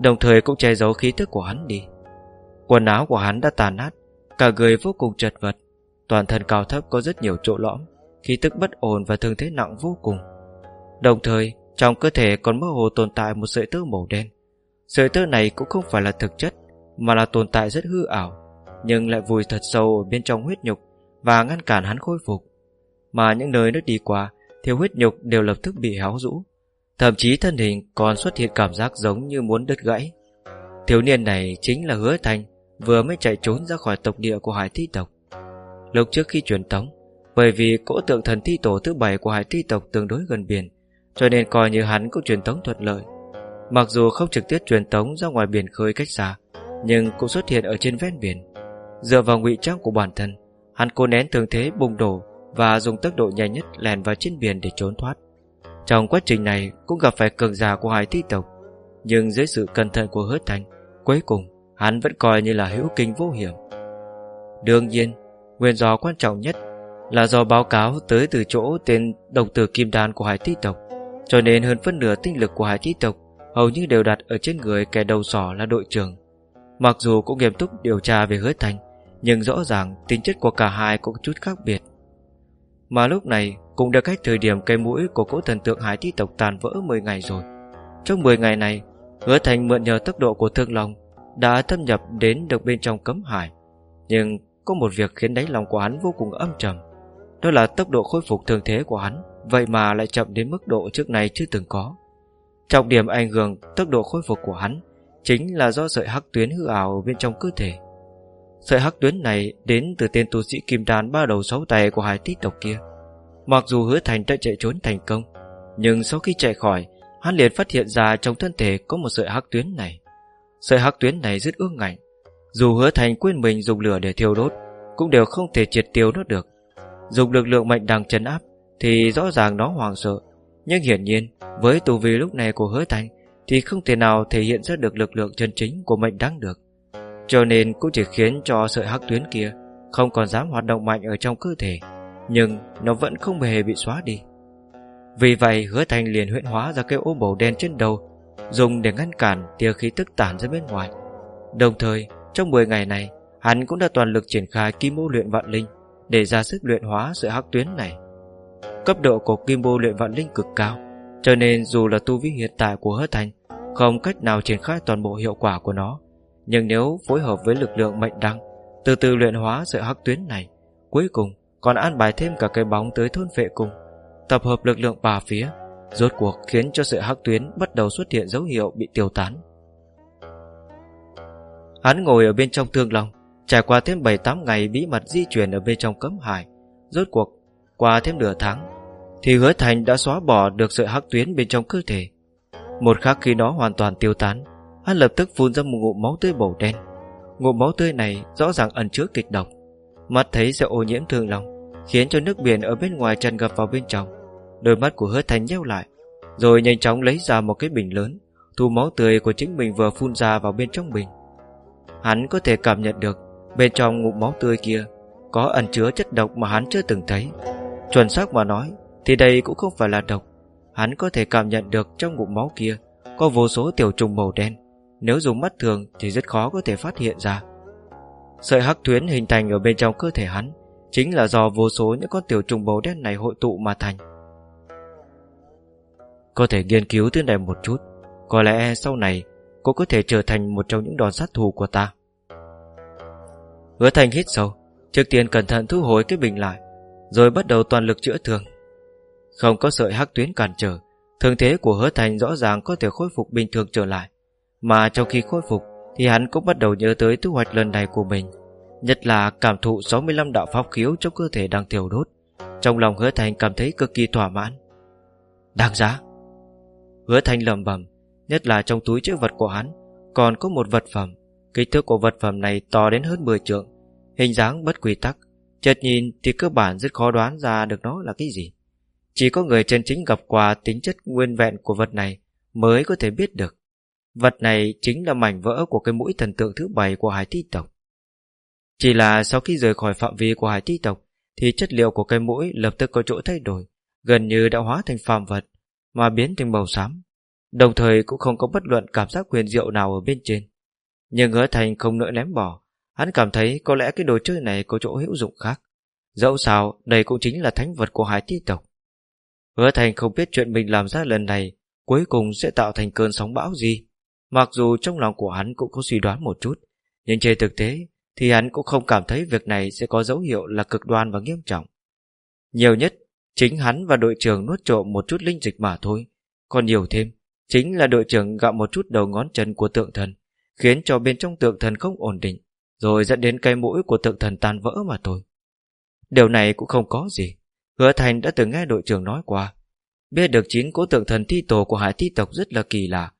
Speaker 1: Đồng thời cũng che giấu khí tức của hắn đi. Quần áo của hắn đã tàn nát, Cả người vô cùng chật vật. Toàn thân cao thấp có rất nhiều chỗ lõm, Khí tức bất ổn và thương thế nặng vô cùng. Đồng thời, Trong cơ thể còn mơ hồ tồn tại một sợi tơ màu đen. Sợi tơ này cũng không phải là thực chất, Mà là tồn tại rất hư ảo, Nhưng lại vùi thật sâu ở bên trong huyết nhục Và ngăn cản hắn khôi phục. Mà những nơi nó đi qua, Thiếu huyết nhục đều lập tức bị héo rũ. Thậm chí thân hình còn xuất hiện cảm giác giống như muốn đứt gãy. Thiếu niên này chính là hứa thành Vừa mới chạy trốn ra khỏi tộc địa của hải thi tộc. Lúc trước khi truyền tống, Bởi vì cỗ tượng thần thi tổ thứ bảy của hải thi tộc tương đối gần biển, Cho nên coi như hắn cũng truyền tống thuận lợi. Mặc dù không trực tiếp truyền tống ra ngoài biển khơi cách xa, Nhưng cũng xuất hiện ở trên ven biển. Dựa vào ngụy trang của bản thân, Hắn cố nén thường thế bùng đổ và dùng tốc độ nhanh nhất lèn vào trên biển để trốn thoát. Trong quá trình này, Cũng gặp phải cường giả của hải thi tộc, Nhưng dưới sự cẩn thận của hứa thành, Cuối cùng, hắn vẫn coi như là hữu kinh vô hiểm. Đương nhiên, Nguyên do quan trọng nhất là do báo cáo tới từ chỗ tên đồng tử kim đan của hải thi tộc, cho nên hơn phân nửa tinh lực của hải thi tộc hầu như đều đặt ở trên người kẻ đầu sỏ là đội trưởng. Mặc dù cũng nghiêm túc điều tra về hứa thành, nhưng rõ ràng tính chất của cả hai cũng chút khác biệt mà lúc này, cũng đã cách thời điểm cây mũi của cỗ thần tượng hải thi tộc tàn vỡ 10 ngày rồi. Trong 10 ngày này, hứa thành mượn nhờ tốc độ của thương long, đã thâm nhập đến được bên trong cấm hải. Nhưng có một việc khiến đáy lòng của hắn vô cùng âm trầm. Đó là tốc độ khôi phục thường thế của hắn, Vậy mà lại chậm đến mức độ trước này chưa từng có. Trọng điểm ảnh hưởng tốc độ khôi phục của hắn Chính là do sợi hắc tuyến hư ảo bên trong cơ thể. Sợi hắc tuyến này đến từ tên tu sĩ kim đan ba đầu sáu tay của hải tích tộc kia. Mặc dù hứa thành đã chạy trốn thành công, Nhưng sau khi chạy khỏi, Hắn liền phát hiện ra trong thân thể có một sợi hắc tuyến này. Sợi hắc tuyến này rất ương ngạnh, dù hứa thành quên mình dùng lửa để thiêu đốt, Cũng đều không thể triệt tiêu nó được. Dùng lực lượng mạnh đằng chấn áp, Thì rõ ràng nó hoàng sợ. Nhưng hiển nhiên, với tù vi lúc này của hứa thành, Thì không thể nào thể hiện ra được lực lượng chân chính của mệnh đáng được. Cho nên cũng chỉ khiến cho sợi hắc tuyến kia Không còn dám hoạt động mạnh ở trong cơ thể, Nhưng nó vẫn không hề bị xóa đi. Vì vậy, hứa thành liền huyễn hóa ra cái ô bầu đen trên đầu, Dùng để ngăn cản tia khí tức tản ra bên ngoài. Đồng thời, trong 10 ngày này, Hắn cũng đã toàn lực triển khai kim mô luyện vạn linh Để ra sức luyện hóa sợi hắc tuyến này. Cấp độ của kim mô luyện vạn linh cực cao, Cho nên dù là tu vi hiện tại của Hứa thành Không cách nào triển khai toàn bộ hiệu quả của nó. Nhưng nếu phối hợp với lực lượng mệnh đăng, Từ từ luyện hóa sợi hắc tuyến này, Cuối cùng còn an bài thêm cả cái bóng tới thôn vệ cùng, Tập hợp lực lượng bà phía, Rốt cuộc khiến cho sợi hắc tuyến bắt đầu xuất hiện dấu hiệu bị tiêu tán. Hắn ngồi ở bên trong thương lòng Trải qua thêm 7-8 ngày bí mật di chuyển ở bên trong cấm hải, Rốt cuộc, Qua thêm nửa tháng, Thì hứa thành đã xóa bỏ được sợi hắc tuyến bên trong cơ thể. Một khắc khi nó hoàn toàn tiêu tán Hắn lập tức phun ra một ngụm máu tươi màu đen. Ngụm máu tươi này rõ ràng ẩn chứa kịch độc. Mắt thấy sẽ ô nhiễm thương lòng, Khiến cho nước biển ở bên ngoài tràn ngập vào bên trong. Đôi mắt của hứa thành nheo lại, Rồi nhanh chóng lấy ra một cái bình lớn, Thu máu tươi của chính mình vừa phun ra vào bên trong bình. Hắn có thể cảm nhận được Bên trong ngụm máu tươi kia Có ẩn chứa chất độc mà hắn chưa từng thấy. Chuẩn xác mà nói, Thì đây cũng không phải là độc. Hắn có thể cảm nhận được trong ngụm máu kia Có vô số tiểu trùng màu đen. Nếu dùng mắt thường thì rất khó có thể phát hiện ra. Sợi hắc tuyến hình thành ở bên trong cơ thể hắn Chính là do vô số những con tiểu trùng màu đen này hội tụ mà thành. Có thể nghiên cứu thứ này một chút, Có lẽ sau này Cô có thể trở thành một trong những đòn sát thủ của ta. Hứa thành hít sâu, Trước tiên cẩn thận thu hồi cái bình lại, Rồi bắt đầu toàn lực chữa thương. Không có sợi hắc tuyến cản trở, Thương thế của hứa thành rõ ràng có thể khôi phục bình thường trở lại. Mà trong khi khôi phục, Thì hắn cũng bắt đầu nhớ tới thu hoạch lần này của mình. Nhất là cảm thụ 65 đạo pháp khiếu trong cơ thể đang thiêu đốt. Trong lòng hứa thành cảm thấy cực kỳ thỏa mãn. Đáng giá. Hứa thành lầm bầm Nhất là trong túi chứa vật của hắn, Còn có một vật phẩm. Kích thước của vật phẩm này to đến hơn 10 trượng, Hình dáng bất quy tắc. Chợt nhìn thì cơ bản rất khó đoán ra được nó là cái gì. Chỉ có người chân chính gặp qua tính chất nguyên vẹn của vật này Mới có thể biết được. Vật này chính là mảnh vỡ của cái mũi thần tượng thứ bảy của hải ti tộc. Chỉ là sau khi rời khỏi phạm vi của hải ti tộc, Thì chất liệu của cây mũi lập tức có chỗ thay đổi, Gần như đã hóa thành phàm vật, Mà biến thành màu xám. Đồng thời cũng không có bất luận cảm giác quyền diệu nào ở bên trên. Nhưng hứa thành không nỡ ném bỏ, Hắn cảm thấy có lẽ cái đồ chơi này có chỗ hữu dụng khác. Dẫu sao, đây cũng chính là thánh vật của hải ti tộc. Hứa thành không biết chuyện mình làm ra lần này Cuối cùng sẽ tạo thành cơn sóng bão gì. Mặc dù trong lòng của hắn cũng có suy đoán một chút, Nhưng trên thực tế Thì hắn cũng không cảm thấy việc này sẽ có dấu hiệu là cực đoan và nghiêm trọng. Nhiều nhất Chính hắn và đội trưởng nuốt trộm một chút linh dịch mà thôi, Còn nhiều thêm Chính là đội trưởng gặm một chút đầu ngón chân của tượng thần, Khiến cho bên trong tượng thần không ổn định, Rồi dẫn đến cây mũi của tượng thần tan vỡ mà thôi. Điều này cũng không có gì, Hứa Thành đã từng nghe đội trưởng nói qua. Biết được chín cố tượng thần thi tổ của hải thi tộc rất là kỳ lạ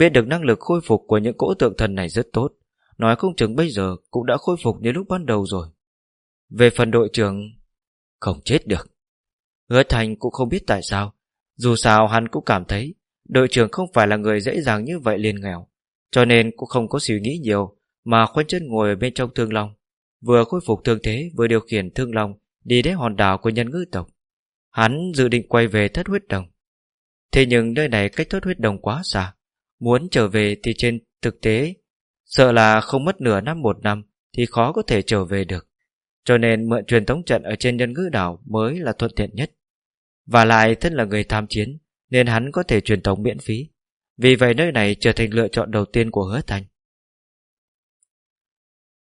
Speaker 1: Biết được năng lực khôi phục của những cỗ tượng thần này rất tốt. Nói không chừng bây giờ cũng đã khôi phục như lúc ban đầu rồi. Về phần đội trưởng, Không chết được. Hứa Thành cũng không biết tại sao. Dù sao hắn cũng cảm thấy Đội trưởng không phải là người dễ dàng như vậy liền nghèo. Cho nên cũng không có suy nghĩ nhiều, Mà khoanh chân ngồi ở bên trong thương long. Vừa khôi phục thương thế, Vừa điều khiển thương long Đi đến hòn đảo của nhân ngư tộc. Hắn dự định quay về thất huyết đồng. Thế nhưng nơi này cách thất huyết đồng quá xa. Muốn trở về thì trên thực tế Sợ là không mất nửa năm một năm Thì khó có thể trở về được Cho nên mượn truyền thống trận ở trên nhân ngữ đảo Mới là thuận tiện nhất Và lại thân là người tham chiến nên hắn có thể truyền thống miễn phí. Vì vậy nơi này trở thành lựa chọn đầu tiên của hứa thành.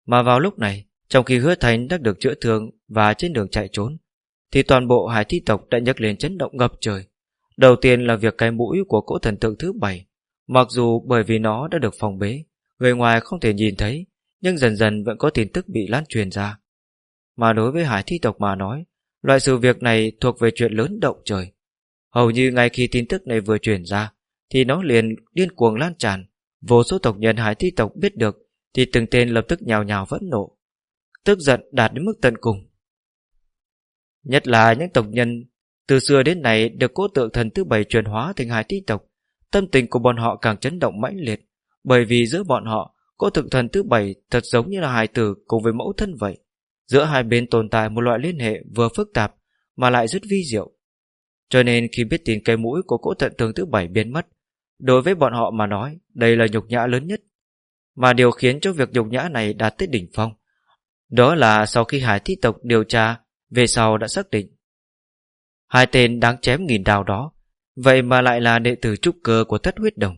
Speaker 1: Mà vào lúc này, trong khi hứa thành đã được chữa thương và trên đường chạy trốn, thì toàn bộ hải thi tộc đã nhấc lên chấn động ngập trời. Đầu tiên là việc cái mũi của cỗ thần tượng thứ bảy, mặc dù bởi vì nó đã được phòng bế, người ngoài không thể nhìn thấy, nhưng dần dần vẫn có tin tức bị lan truyền ra. Mà đối với hải thi tộc mà nói, loại sự việc này thuộc về chuyện lớn động trời. Hầu như ngay khi tin tức này vừa truyền ra Thì nó liền điên cuồng lan tràn Vô số tộc nhân hải thi tộc biết được Thì từng tên lập tức nhào nhào vẫn nộ Tức giận đạt đến mức tận cùng Nhất là những tộc nhân Từ xưa đến nay được cố tượng thần thứ bảy truyền hóa thành hải thi tộc Tâm tình của bọn họ càng chấn động mãnh liệt Bởi vì giữa bọn họ Cô thực thần thứ bảy thật giống như là hài tử Cùng với mẫu thân vậy Giữa hai bên tồn tại một loại liên hệ vừa phức tạp Mà lại rất vi diệu cho nên khi biết tin cây mũi của cỗ thận tướng thứ bảy biến mất, đối với bọn họ mà nói, đây là nhục nhã lớn nhất. Mà điều khiến cho việc nhục nhã này đạt tới đỉnh phong. Đó là sau khi hải thi tộc điều tra, về sau đã xác định. Hai tên đáng chém nghìn đào đó, vậy mà lại là đệ tử trúc cơ của thất huyết đồng.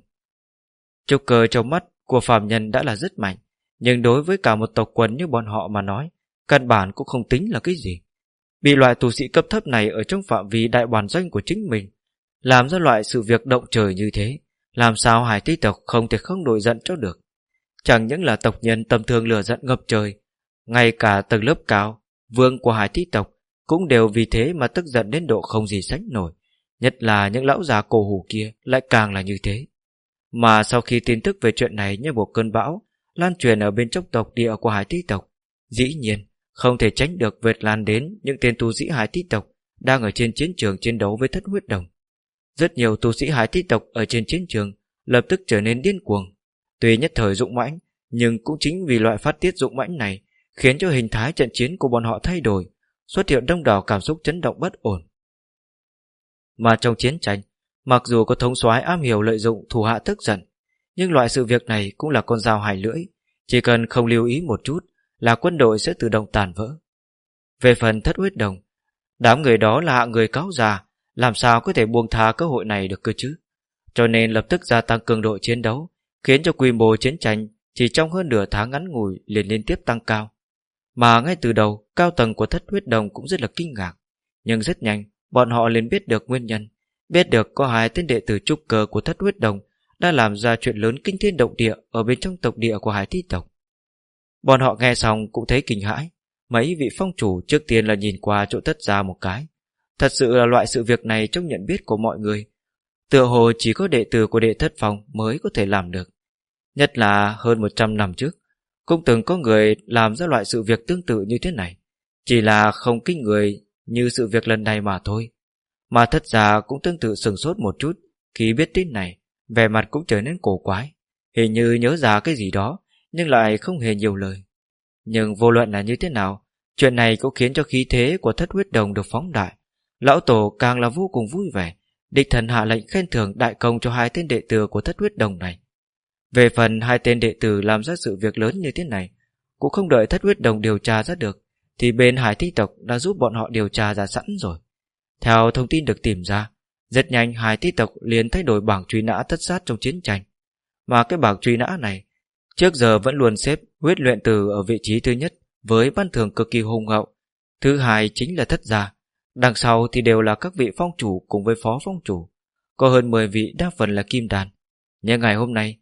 Speaker 1: Trúc cơ trong mắt của phàm nhân đã là rất mạnh, nhưng đối với cả một tộc quần như bọn họ mà nói, căn bản cũng không tính là cái gì. Bị loại tù sĩ cấp thấp này ở trong phạm vi đại bản doanh của chính mình Làm ra loại sự việc động trời như thế Làm sao hải tí tộc không thể không đổi giận cho được Chẳng những là tộc nhân tầm thường lửa giận ngập trời Ngay cả tầng lớp cao Vương của hải tí tộc Cũng đều vì thế mà tức giận đến độ không gì sánh nổi Nhất là những lão già cổ hủ kia Lại càng là như thế Mà sau khi tin tức về chuyện này như một cơn bão Lan truyền ở bên trong tộc địa của hải tí tộc Dĩ nhiên không thể tránh được vượt lan đến những tên tu sĩ hải tí tộc đang ở trên chiến trường chiến đấu với thất huyết đồng. Rất nhiều tu sĩ hải tí tộc ở trên chiến trường lập tức trở nên điên cuồng. Tuy nhất thời dũng mãnh, nhưng cũng chính vì loại phát tiết dũng mãnh này khiến cho hình thái trận chiến của bọn họ thay đổi, xuất hiện đông đảo cảm xúc chấn động bất ổn. Mà trong chiến tranh, mặc dù có thống soái am hiểu lợi dụng thủ hạ tức giận, nhưng loại sự việc này cũng là con dao hai lưỡi, chỉ cần không lưu ý một chút là quân đội sẽ tự động tàn vỡ. Về phần thất huyết đồng, đám người đó là hạng người cáo già, làm sao có thể buông tha cơ hội này được cơ chứ? Cho nên lập tức gia tăng cường độ chiến đấu, khiến cho quy mô chiến tranh chỉ trong hơn nửa tháng ngắn ngủi liền liên tiếp tăng cao. Mà ngay từ đầu, cao tầng của thất huyết đồng cũng rất là kinh ngạc. Nhưng rất nhanh, bọn họ liền biết được nguyên nhân. Biết được có hai tên đệ tử trúc cơ của thất huyết đồng đã làm ra chuyện lớn kinh thiên động địa ở bên trong tộc địa của hải thi tộc. Bọn họ nghe xong cũng thấy kinh hãi. Mấy vị phong chủ trước tiên là nhìn qua chỗ thất ra một cái. Thật sự là loại sự việc này trong nhận biết của mọi người. Tựa hồ chỉ có đệ tử của đệ thất phong mới có thể làm được. Nhất là hơn 100 năm trước, cũng từng có người làm ra loại sự việc tương tự như thế này. Chỉ là không kinh người như sự việc lần này mà thôi. Mà thất giả cũng tương tự sừng sốt một chút khi biết tin này, vẻ mặt cũng trở nên cổ quái. Hình như nhớ ra cái gì đó, nhưng lại không hề nhiều lời. Nhưng vô luận là như thế nào, chuyện này cũng khiến cho khí thế của thất huyết đồng được phóng đại. Lão Tổ càng là vô cùng vui vẻ, địch thần hạ lệnh khen thưởng đại công cho hai tên đệ tử của thất huyết đồng này. Về phần hai tên đệ tử làm ra sự việc lớn như thế này, cũng không đợi thất huyết đồng điều tra ra được, thì bên hải thi tộc đã giúp bọn họ điều tra ra sẵn rồi. Theo thông tin được tìm ra, rất nhanh hải thi tộc liền thay đổi bảng truy nã thất sát trong chiến tranh. Mà cái bảng truy nã này, trước giờ vẫn luôn xếp huyết luyện từ ở vị trí thứ nhất với ban thường cực kỳ hùng hậu. Thứ hai chính là thất gia. Đằng sau thì đều là các vị phong chủ cùng với phó phong chủ. Có hơn 10 vị đa phần là kim đàn. Nhưng ngày hôm nay,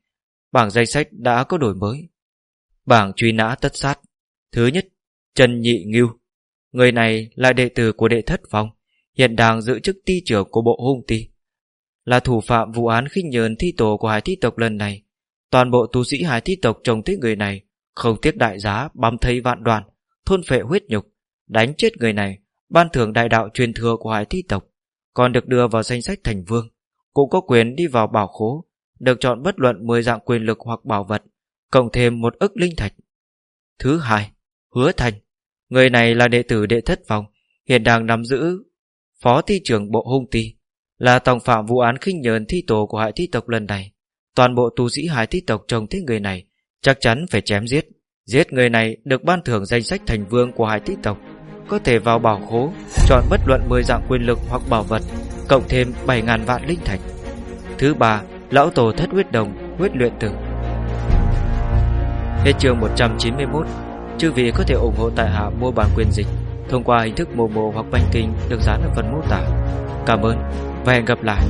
Speaker 1: Bảng danh sách đã có đổi mới. Bảng truy nã tất sát. Thứ nhất, Trần Nhị Ngưu. Người này là đệ tử của đệ thất phong, hiện đang giữ chức ti trưởng của bộ hung ti. Là thủ phạm vụ án khinh nhờn thi tổ của hải thi tộc lần này. Toàn bộ tu sĩ hải thi tộc trông thích người này, không tiếc đại giá băm thây vạn đoàn, thôn phệ huyết nhục, đánh chết người này, ban thưởng đại đạo truyền thừa của hải thi tộc, còn được đưa vào danh sách thành vương, cũng có quyền đi vào bảo khố, được chọn bất luận 10 dạng quyền lực hoặc bảo vật, cộng thêm một ức linh thạch. Thứ hai, Hứa Thành. Người này là đệ tử đệ thất phòng, hiện đang nắm giữ phó thi trưởng bộ hung ti, là tổng phạm vụ án khinh nhờn thi tổ của hải thi tộc lần này. Toàn bộ tu sĩ hải thi tộc trông thấy người này, chắc chắn phải chém giết. Giết người này được ban thưởng danh sách thành vương của hải thi tộc, có thể vào bảo khố, chọn bất luận 10 dạng quyền lực hoặc bảo vật, cộng thêm 7.000 vạn linh thạch. Thứ ba, Lão Tổ Thất Huyết Đồng Huyết Luyện Tử Hết chương 191 Chư vị có thể ủng hộ tại hạ mua bản quyền dịch thông qua hình thức Momo hoặc Banking được dán ở phần mô tả. Cảm ơn và hẹn gặp lại.